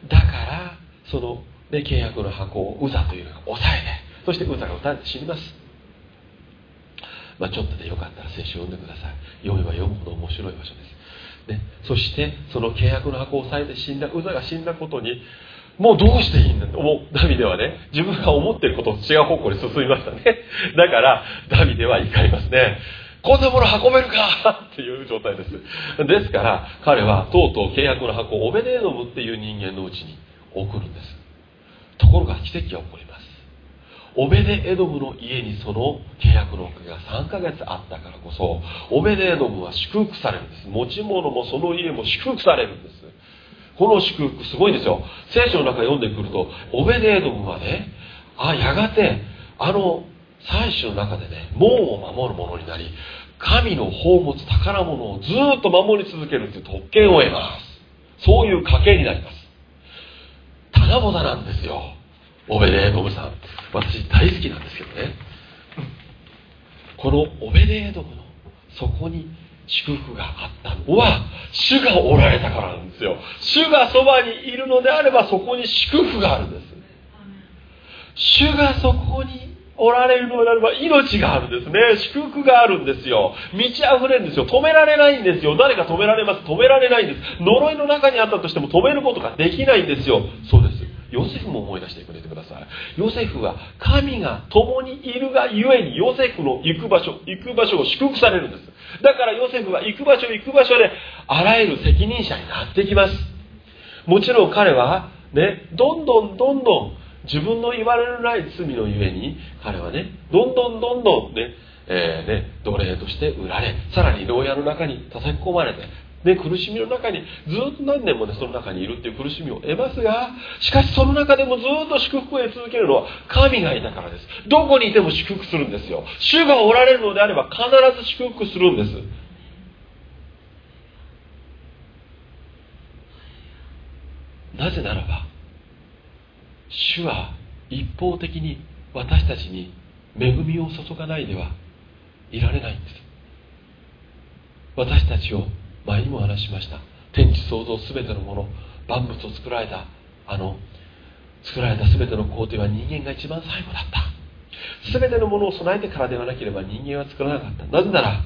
だからその、ね、契約の箱をウザというのが抑えてそして歌が歌われて死にます、まあ、ちょっとでよかったら聖書を読んでください。読めば読むほど面白い場所です、ね、そしてその契約の箱を押さえて死んだウザが死んだことにもうどうしていいんだもうダビデはね自分が思ってることと違う方向に進みましたね。だからダビデは怒りますね。こんなもの運べるか？っていう状態です。ですから彼はとうとう契約の箱をオベデーノムっていう人間のうちに送るんです。ところが奇跡が起こります。オベデエドムの家にその契約の奥が3ヶ月あったからこそオベデエドムは祝福されるんです。持ち物もその家も祝福されるんです。この祝福すごいんですよ。聖書の中読んでくるとオベデエドムはねあやがてあの祭祀の中でね門を守るものになり神の宝物宝物をずっと守り続けるという特権を得ます。そういう家系になります。棚ぼたなんですよ。オベデエドムさん私大好きなんですけどね。このオベデエドムのそこに祝福があったのは主がおられたからなんですよ。主がそばにいるのであればそこに祝福があるんです。主がそこにおられるのであれば命があるんですね。祝福があるんですよ。満ち溢れるんですよ。止められないんですよ。誰か止められます。止められないんです。呪いの中にあったとしても止めることができないんですよ。そうです。ヨセフも思い出してくれてください。ヨセフは神が共にいるがゆえにヨセフの行く場所行く場所を祝福されるんです。だからヨセフは行く場所行く場所であらゆる責任者になってきます。もちろん彼はねどんどんどんどん自分の言われるない罪のゆえに彼はねどんどんどんどんねえーね、奴隷として売られさらに牢屋の中に叩き込まれてね、苦しみの中にずっと何年もねその中にいるっていう苦しみを得ますがしかしその中でもずっと祝福を得続けるのは神がいたからです。どこにいても祝福するんですよ。主がおられるのであれば必ず祝福するんです。なぜならば主は一方的に私たちに恵みを注がないではいられないんです。私たちを前にも話しました。天地創造全てのもの万物を作られたあの作られた全ての工程は人間が一番最後だった。全てのものを備えてからではなければ人間は作らなかった。なぜなら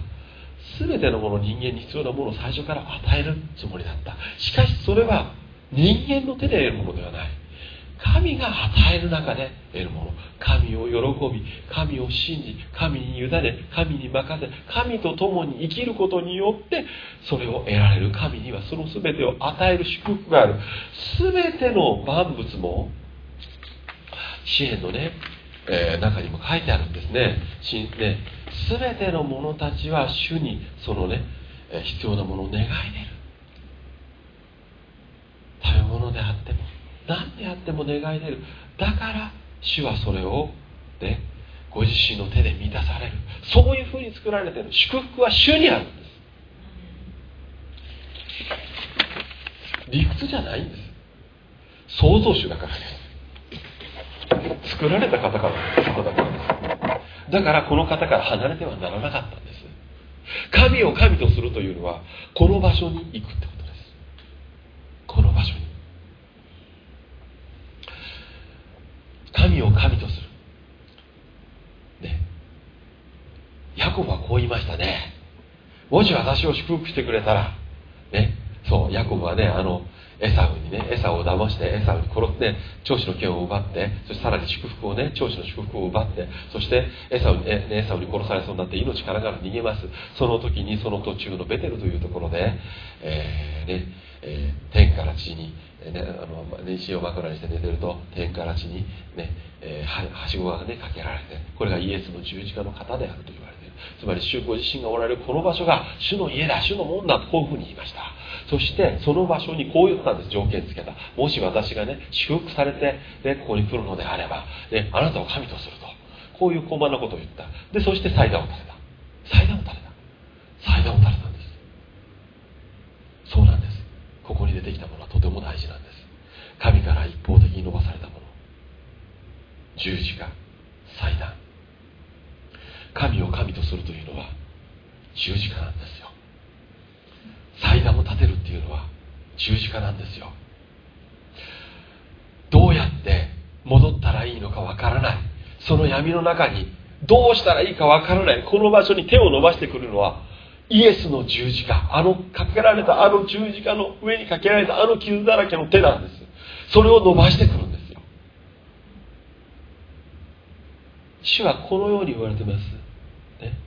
全てのもの人間に必要なものを最初から与えるつもりだった。しかしそれは人間の手で得るものではない。神が与える中で得るもの。神を喜び神を信じ神に委ね神に任せ神と共に生きることによってそれを得られる。神にはその全てを与える。祝福がある。全ての万物も支援のね、えー、中にも書いてあるんですね。ね全ての者たちは主にそのね必要なものを願い出る。食べ物であっても何であっても願い出る。だから主はそれをねご自身の手で満たされる。そういうふうに作られている。祝福は主にあるんです。理屈じゃないんです。創造主だからです。作られた方から方だからです。だからこの方から離れてはならなかったんです。神を神とするというのはこの場所に行くってことです。この場所に。神を神とする。ね。ヤコブはこう言いましたね。もし私を祝福してくれたらね。そうヤコブはねあのエサウにねエサを騙してエサウに殺って長子の剣を奪ってそしてさらに祝福をね長子の祝福を奪ってそしてエサウに,、エサウに殺されそうになって命からがら逃げます。その時にその途中のベテルというところで、えー、ねえー、天から地にね、の石を枕にして寝てると天から地にね、えー、はしごがねかけられてこれがイエスの十字架の型であると言われている。つまり主ご自身がおられるこの場所が主の家だ主のもんだとこういうふうに言いました。そしてその場所にこう言ったんです。条件付けた。もし私がね祝福されて、ね、ここに来るのであれば、ね、あなたを神とすると。こういう高慢なことを言った。でそして祭壇を建てた。祭壇を建てた。祭壇を建てたんです。そうなんです。ここに出てきたものはとても大事なんです。神から一方的に伸ばされたもの。十字架祭壇。神を神とするというのは十字架なんですよ。祭壇を立てるっていうのは十字架なんですよ。どうやって戻ったらいいのかわからない。その闇の中にどうしたらいいかわからない。この場所に手を伸ばしてくるのはイエスの十字架。あのかけられたあの十字架の上にかけられたあの傷だらけの手なんですそれを伸ばしてくるんですよ。主はこのように言われてます、ね、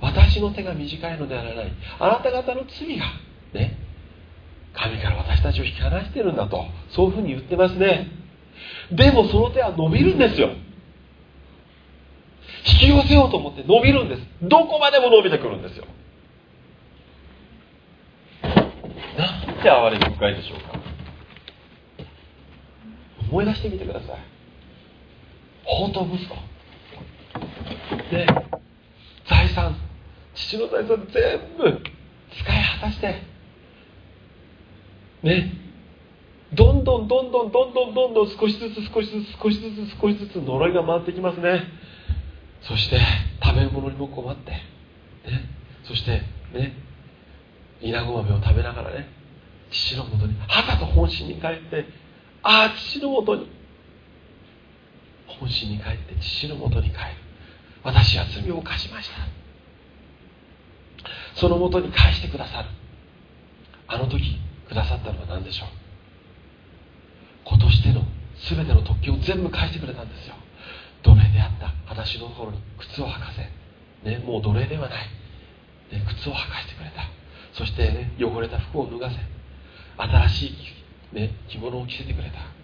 私の手が短いのではない。あなた方の罪がね。神から私たちを引き離してるんだとそういうふうに言ってますね。でもその手は伸びるんですよ。引き寄せようと思って伸びるんです。どこまでも伸びてくるんですよ。なんて哀れみ深いでしょうか。思い出してみてください。本当息子で財産。父の財産全部使い果たして。ね。どんどんどんどんどんどんどんどん少しずつ少しずつ少しずつ少しずつ呪いが回ってきますね。そして食べるものにも困って、ね、そしてね。稲子豆を食べながらね。父のもとにはたと本心に帰ってああ父のもとに。本心に帰って父のもとに帰る。私は罪を犯しました。そのもとに返してくださる。あの時くださったのは何でしょう？子としての全ての特権を全部返してくれたんですよ。奴隷であった裸足のところに靴を履かせ、ね、もう奴隷ではない、ね、靴を履かせてくれた。そして、ね、汚れた服を脱がせ。新しい、ね、着物を着せてくれた。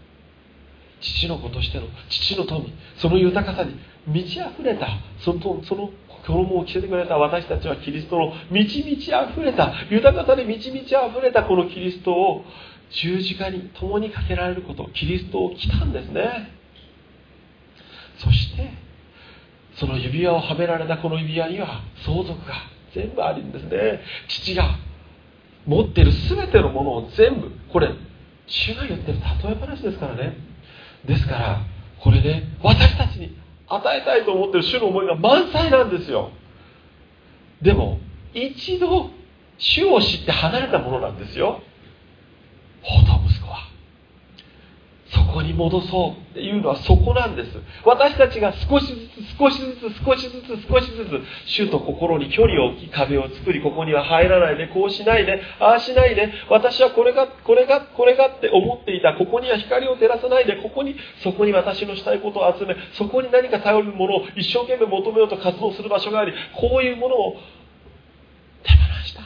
父の子としての父の富その豊かさに満ち溢れたそのその衣を着せてくれた私たちはキリストの満ち満ち溢れた豊かさで満ち満ち溢れたこのキリストを十字架に共にかけられることキリストを着たんですね。そしてその指輪をはめられたこの指輪には相続が全部あるんですね。父が持ってる全てのものを全部これ主が言ってる例え話ですからね。ですからこれね私たちに与えたいと思ってる主の思いが満載なんですよ。でも一度主を知って離れたものなんですよ。報道息子はそこに戻そうっていうのはそこなんです。私たちが少しずつ少しずつ少しずつ少しずつ主と心に距離を置き壁を作りここには入らないでこうしないでああしないで私はこれがこれがこれがって思っていた。ここには光を照らさないでここにそこに私のしたいことを集めそこに何か頼るものを一生懸命求めようと活動する場所がありこういうものを手放した。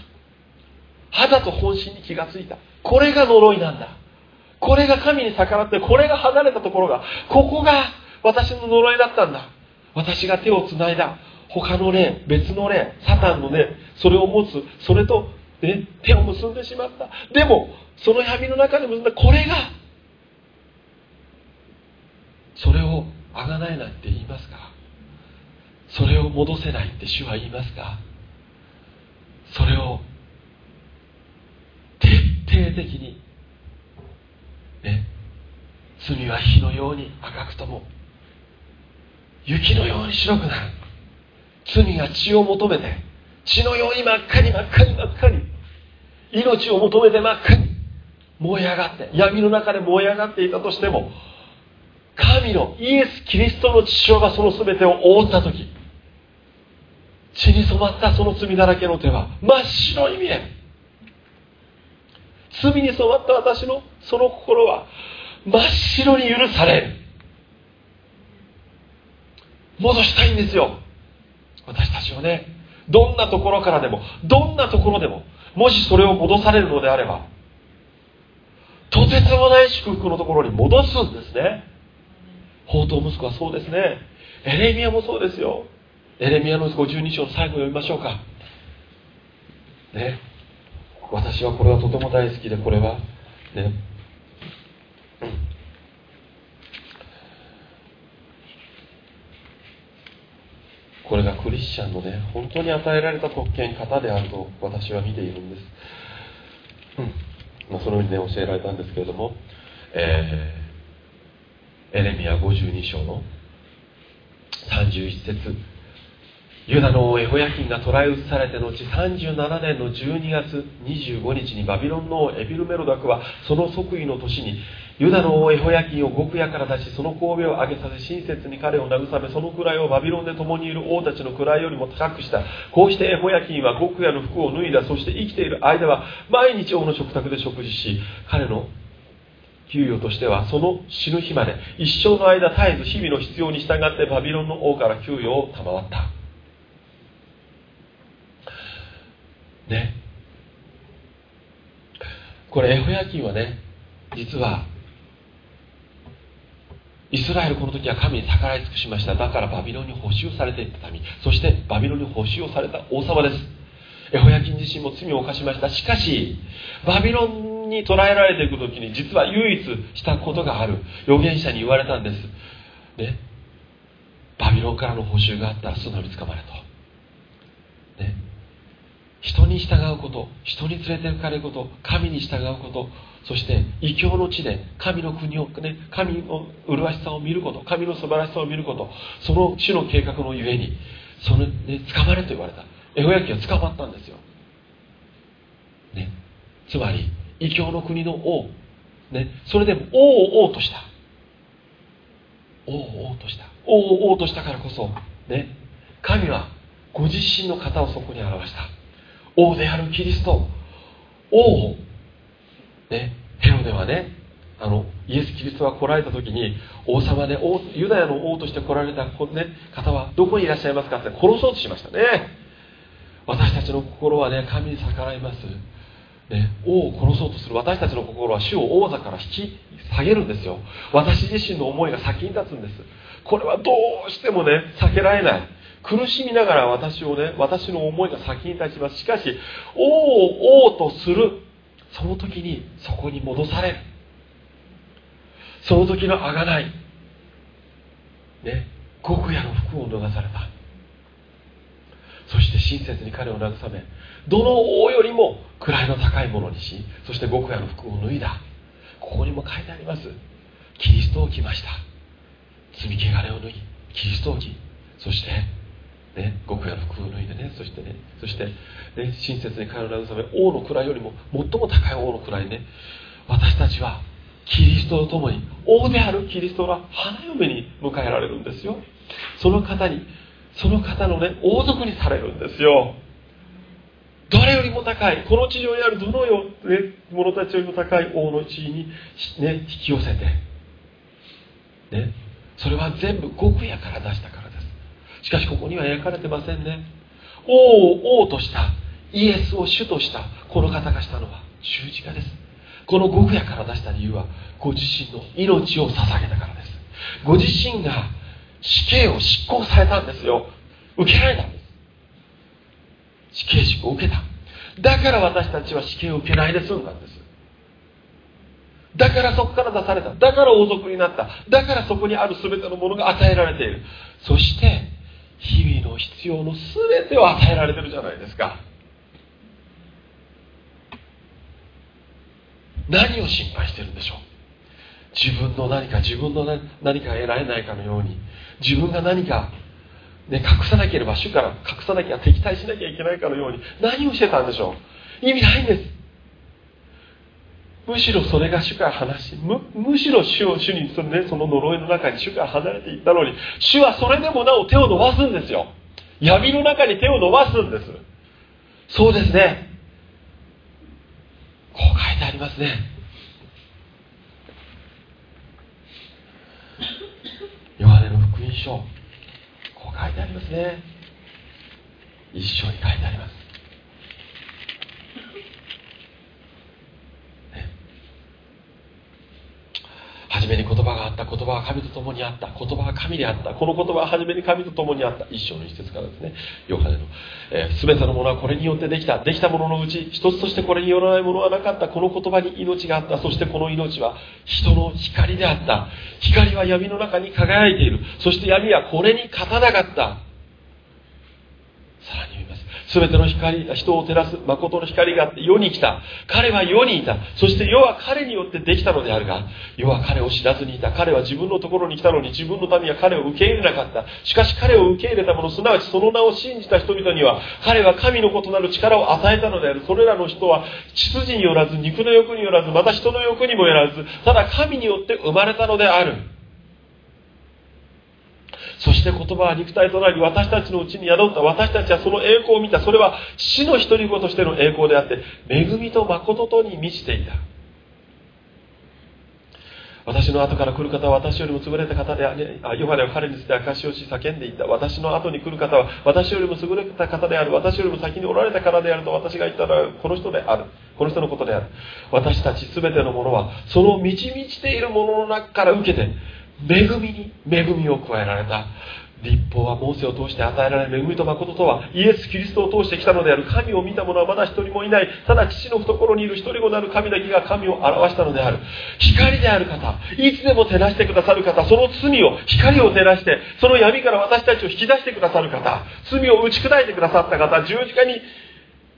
肌と本心に気がついた。これが呪いなんだ。これが神に逆らってこれが離れたところがここが私の呪いだったんだ。私が手をつないだ。他の霊別の霊サタンの霊それを持つ。それと、ね、手を結んでしまった。でもその闇の中で結んだ。これがそれをあがないなんて言いますか。それを戻せないって主は言いますか。それを徹底的に罪は火のように赤くとも雪のように白くなる。罪が血を求めて血のように真っ赤に真っ赤に真っ赤に命を求めて真っ赤に燃え上がって闇の中で燃え上がっていたとしても神のイエス・キリストの父親がその全てを覆った時血に染まったその罪だらけの手は真っ白に見える。罪に染まった私のその心は真っ白に許される戻したいんですよ。私たちをねどんなところからでもどんなところでももしそれを戻されるのであればとてつもない祝福のところに戻すんですね。宝刀息子はそうですね。エレミアもそうですよ。エレミアの52章の最後を読みましょうか。ね。私はこれはとても大好きでこれはね、これがクリスチャンのね本当に与えられた特権型であると私は見ているんです、うん。まあ、そのようにね教えられたんですけれども、えー、エレミア52章の31節。ユダの王エホヤキンが捕らえ移されて後37年の12月25日にバビロンの王エビルメロダクはその即位の年にユダの王エホヤキンを極夜から出しその神戸を上げさせ親切に彼を慰めその位をバビロンで共にいる王たちの位よりも高くした。こうしてエホヤキンは極夜の服を脱いだ。そして生きている間は毎日王の食卓で食事し彼の給与としてはその死ぬ日まで一生の間絶えず日々の必要に従ってバビロンの王から給与を賜った。ね。これエホヤキンはね実はイスラエルこの時は神に逆らい尽くしました。だからバビロンに補修されていった民。そしてバビロンに補修をされた王様です。エホヤキン自身も罪を犯しました。しかしバビロンに捕らえられていく時に実は唯一したことがある。預言者に言われたんです。ね。バビロンからの補修があったら素直に捕まれと。人に従うこと人に連れて行かれること神に従うことそして異教の地で神の国をね神の麗しさを見ること神の素晴らしさを見ることその主の計画のゆえにその、ね、捕まれと言われた。エホヤキは捕まったんですよ、ね、つまり異教の国の王、ね、それでも王を王とした。王を王とした。王を王としたからこそ、ね、神はご自身の方をそこに表した。王であるキリスト。王をねヘロデはねあのイエス・キリストが来られた時に王様で王ユダヤの王として来られた、ね、方はどこにいらっしゃいますかって殺そうとしましたね。私たちの心はね神に逆らいます、ね、王を殺そうとする。私たちの心は主を王座から引き下げるんですよ。私自身の思いが先に立つんです。これはどうしてもね避けられない。苦しみながら私をね私の思いが先に立ちます。しかし王を王とする。その時にそこに戻されるその時のあがない。ね。極夜の服を脱がされた。そして親切に彼を慰めどの王よりも位の高いものにしそして極夜の服を脱いだ。ここにも書いてあります。キリストを着ました。罪汚れを脱ぎキリストを着そしてね、極夜服を脱いでねそしてねそして、ね、親切に彼を慰め王の位よりも最も高い王の位ね私たちはキリストと共に王であるキリストが花嫁に迎えられるんですよ。その方にその方のね王族にされるんですよ。誰よりも高いこの地上にあるどのよう、ね、者たちよりも高い王の地位に、ね、引き寄せて、ね、それは全部極夜から出したから。しかしここには描かれてませんね。王を王としたイエスを主としたこの方がしたのは十字架です。この極夜から出した理由はご自身の命を捧げたからです。ご自身が死刑を執行されたんですよ。受けられたんです。死刑執行を受けた。だから私たちは死刑を受けないで済んだんです。だからそこから出された。だから王族になった。だからそこにある全てのものが与えられている。そして日々の必要の全てを与えられてるじゃないですか。何を心配してるんでしょう？自分の何か自分の何か得られないかのように自分が何か、ね、隠さなければ主から隠さなきゃ敵対しなきゃいけないかのように何をしてたんでしょう？意味ないんです。むしろそれが主から離しむむしろ主を主にそ,、ね、その呪いの中に主から離れていったのに主はそれでもなお手を伸ばすんですよ。闇の中に手を伸ばすんです。そうですね。こう書いてありますね。ヨハネの福音書。こう書いてありますね。一緒に書いてあります。初めに言葉があった言葉は神と共にあった言葉は神であったこの言葉は初めに神と共にあった一章の一節からですね。ヨハネの、えー、全てのものはこれによってできた。できたもののうち一つとしてこれによらないものはなかった。この言葉に命があった。そしてこの命は人の光であった。光は闇の中に輝いている。そして闇はこれに勝たなかった。さらに全ての光、人を照らす誠の光があって世に来た。彼は世にいた。そして世は彼によってできたのであるが、世は彼を知らずにいた。彼は自分のところに来たのに自分の民は彼を受け入れなかった。しかし彼を受け入れた者、すなわちその名を信じた人々には、彼は神の異なる力を与えたのである。それらの人は、血筋によらず、肉の欲によらず、また人の欲にもよらず、ただ神によって生まれたのである。そして言葉は肉体となり私たちのうちに宿った私たちはその栄光を見たそれは死の独り子としての栄光であって恵みと誠とに満ちていた私の後から来る方は私よりも優れた方であり、ヨハネは彼について証しをし叫んでいた。私の後に来る方は私よりも優れた方である。私よりも先におられたからであると私が言ったのはこの人である。この人のことである。私たち全てのものはその満ち満ちているものの中から受けて恵みに恵みを加えられた立法はモーセを通して与えられ恵みと誠とはイエス・キリストを通してきたのである神を見た者はまだ一人もいない。ただ父の懐にいる一人子なる神だけが神を表したのである。光である方。いつでも照らしてくださる方。その罪を光を照らしてその闇から私たちを引き出してくださる方。罪を打ち砕いてくださった方。十字架に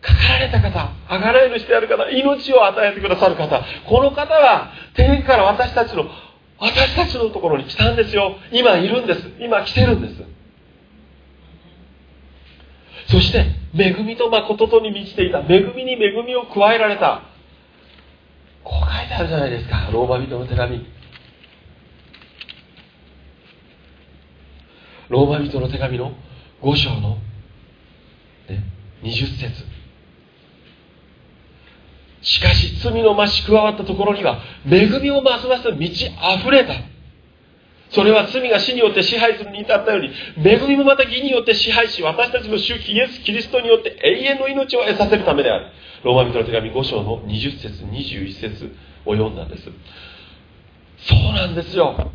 かかられた方、あがらい主である方、命を与えてくださる方、この方は天から私たちの私たちのところに来たんですよ。今いるんです。今来てるんです。そして恵みと誠とに満ちていた。恵みに恵みを加えられた。こう書いてあるじゃないですか。ローマ人の手紙。ローマ人の手紙の5章の、ね、20節。しかし罪の増し加わったところには恵みをますます満ち溢れた。それは罪が死によって支配するに至ったように恵みもまた義によって支配し私たちの主イエス・キリストによって永遠の命を得させるためである。ローマ人の手紙5章の20節21節を読んだんです。そうなんですよ。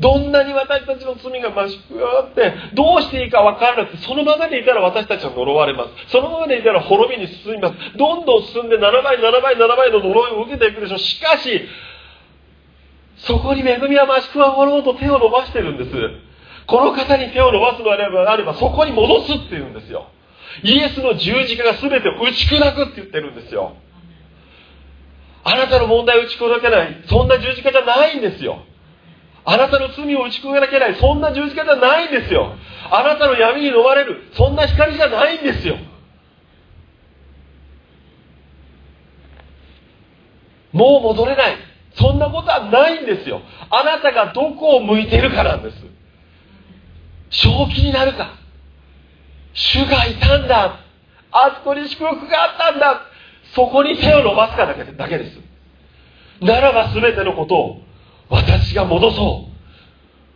どんなに私たちの罪が増し加わって、どうしていいか分からなくて、そのままでいたら私たちは呪われます。そのままでいたら滅びに進みます。どんどん進んで7倍、7倍、7倍の呪いを受けていくでしょう。しかし、そこに恵みは増し加わろうと手を伸ばしてるんです。この方に手を伸ばすのであれば、そこに戻すって言うんですよ。イエスの十字架が全てを打ち砕くって言ってるんですよ。あなたの問題を打ち砕けない、そんな十字架じゃないんですよ。あなたの罪を打ち砕けない、そんな十字架じゃないんですよ。あなたの闇に飲まれる、そんな光じゃないんですよ。もう戻れない。そんなことはないんですよあなたがどこを向いているかなんです正気になるか主がいたんだあそこに祝福があったんだそこに手を伸ばすかだけですならば全てのことを私が戻そう。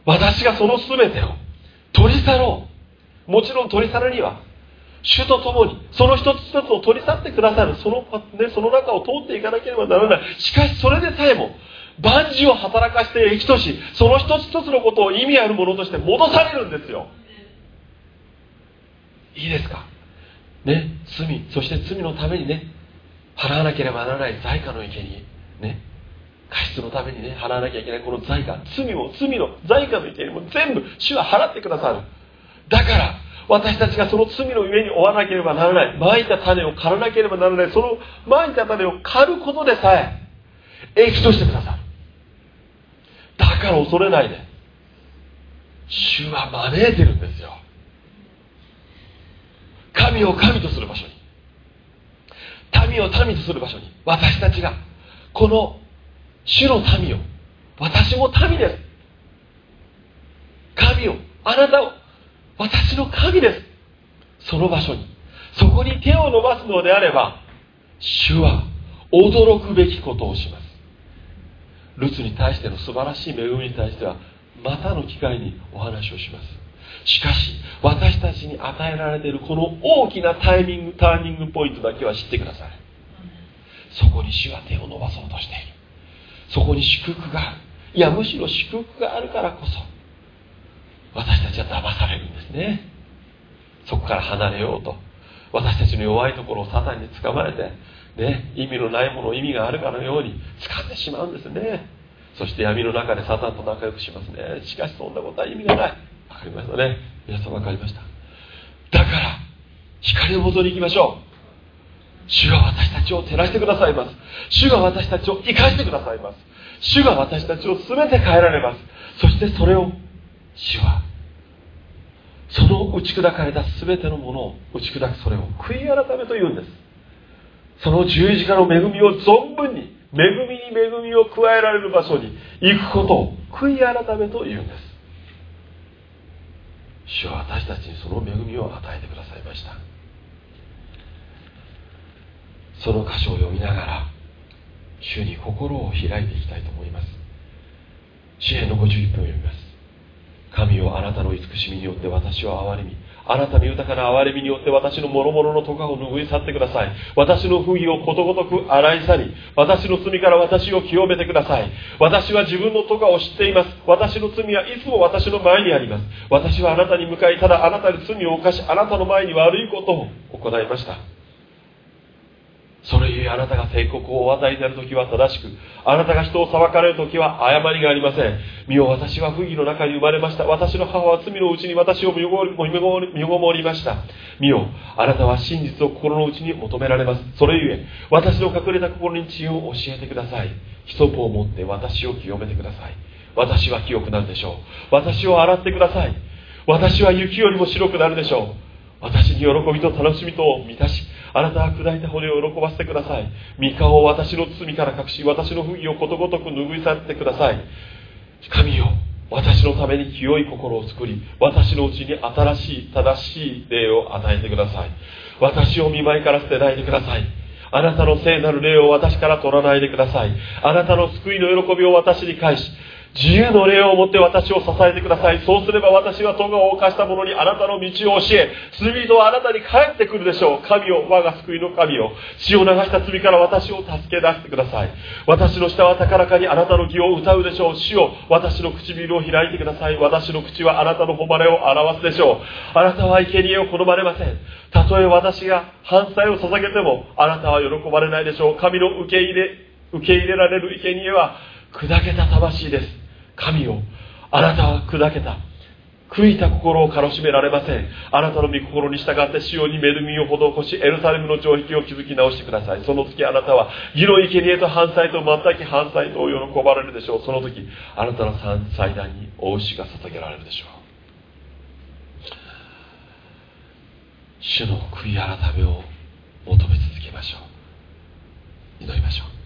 私がその全てを。取り去ろう。もちろん取り去るには主と共にその一つ一つを取り去ってくださる。その,、ね、その中を通っていかなければならない。しかしそれでさえも万事を働かせて生きとしその一つ一つのことを意味あるものとして戻されるんですよ。いいですか？ね？罪。そして罪のためにね払わなければならない。財貨の池に。ね？過失のためにね払わなきゃいけないこの財貨罪も罪の財貨の池にも全部主は払ってくださる。だから私たちがその罪の上に負わなければならない。まいた種を刈らなければならない。そのまいた種を刈ることでさえ益としてくださる。だから恐れないで。主は招いてるんですよ。神を神とする場所に。民を民とする場所に。私たちがこの主の民を私も民です。神をあなたを私の神です。その場所にそこに手を伸ばすのであれば主は驚くべきことをします。ルツに対しての素晴らしい恵みに対してはまたの機会にお話をします。しかし私たちに与えられているこの大きなタイミングターニングポイントだけは知ってください。そこに主は手を伸ばそうとしている。そこに祝福がある。いやむしろ祝福があるからこそ私たちは騙されるんですね。そこから離れようと。私たちの弱いところをサタンに捕まえて、ね、意味のないもの意味があるかのように掴んでしまうんですね。そして闇の中でサタンと仲良くしますね。しかしそんなことは意味がない。分かりましたね。皆さん分かりました。だから光のもとに行きましょう。主が私たちを照らしてくださいます。主が私たちを生かしてくださいます。主が私たちを全て変えられます。そしてそれを主は。その打ち砕かれた全てのものを打ち砕くそれを悔い改めと言うんです。その十字架の恵みを存分に恵みに恵みを加えられる場所に行くことを悔い改めと言うんです。主は私たちにその恵みを与えてくださいました。その箇所を読みながら主に心を開いていきたいと思います。詩篇の51分を読みます。神をあなたの慈しみによって私を憐れみあなたの豊かな憐れみによって私の諸々の咎を拭い去ってください。私の不義をことごとく洗い去り私の罪から私を清めてください。私は自分の咎を知っています。私の罪はいつも私の前にあります。私はあなたに向かいただあなたに罪を犯しあなたの前に悪いことを行いました。それゆえあなたが帝国をお与えになる時は正しくあなたが人を裁かれる時は誤りがありません。身を私は不義の中に生まれました。私の母は罪のうちに私を身ごもりました。身をあなたは真実を心の内に求められます。それゆえ私の隠れた心に知恵を教えてください。ヒソプを持って私を清めてください。私は清くなるでしょう。私を洗ってください。私は雪よりも白くなるでしょう。私に喜びと楽しみと満たしあなたは砕いた骨を喜ばせてください。三顔を私の罪から隠し私の不義をことごとく拭い去ってください。神よ私のために清い心を作り私のうちに新しい正しい霊を与えてください。私を見舞いから捨てないでください。あなたの聖なる霊を私から取らないでください。あなたの救いの喜びを私に返し自由の霊を持って私を支えてください。そうすれば私は咎を犯した者にあなたの道を教え、罪人はあなたに帰ってくるでしょう。神を、我が救いの神を、血を流した罪から私を助け出してください。私の舌は高らかにあなたの義を歌うでしょう。死を、私の唇を開いてください。私の口はあなたの誉れを表すでしょう。あなたは生贄を好まれません。たとえ私が反対を捧げても、あなたは喜ばれないでしょう。神の受け入れ、受け入れられる生贄は、砕けた魂です。神をあなたは砕けた。悔いた心を楽しめられません。あなたの御心に従って潮に恵みを施しエルサレムの城壁を築き直してください。その時あなたは義の生贄と反祭と全く反祭と喜ばれるでしょう。その時あなたの祭壇に大牛が捧げられるでしょう。主の悔い改めを求め続けましょう。祈りましょう。